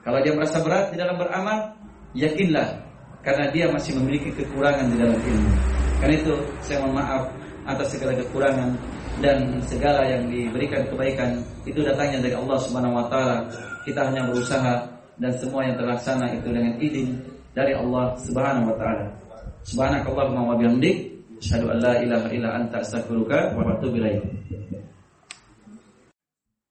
[SPEAKER 1] Kalau dia merasa berat di dalam beramal, yakinlah karena dia masih memiliki kekurangan di dalam ilmu. Karena itu saya mohon maaf atas segala kekurangan dan segala yang diberikan kebaikan itu datangnya dari Allah Subhanahu wa taala. Kita hanya berusaha dan semua yang terlaksana itu dengan izin dari Allah Subhanahu wa taala. Subhanakallahumma wa bihamdik asyhadu an la ilaha illa anta astaghfiruka wa atubu ilaik.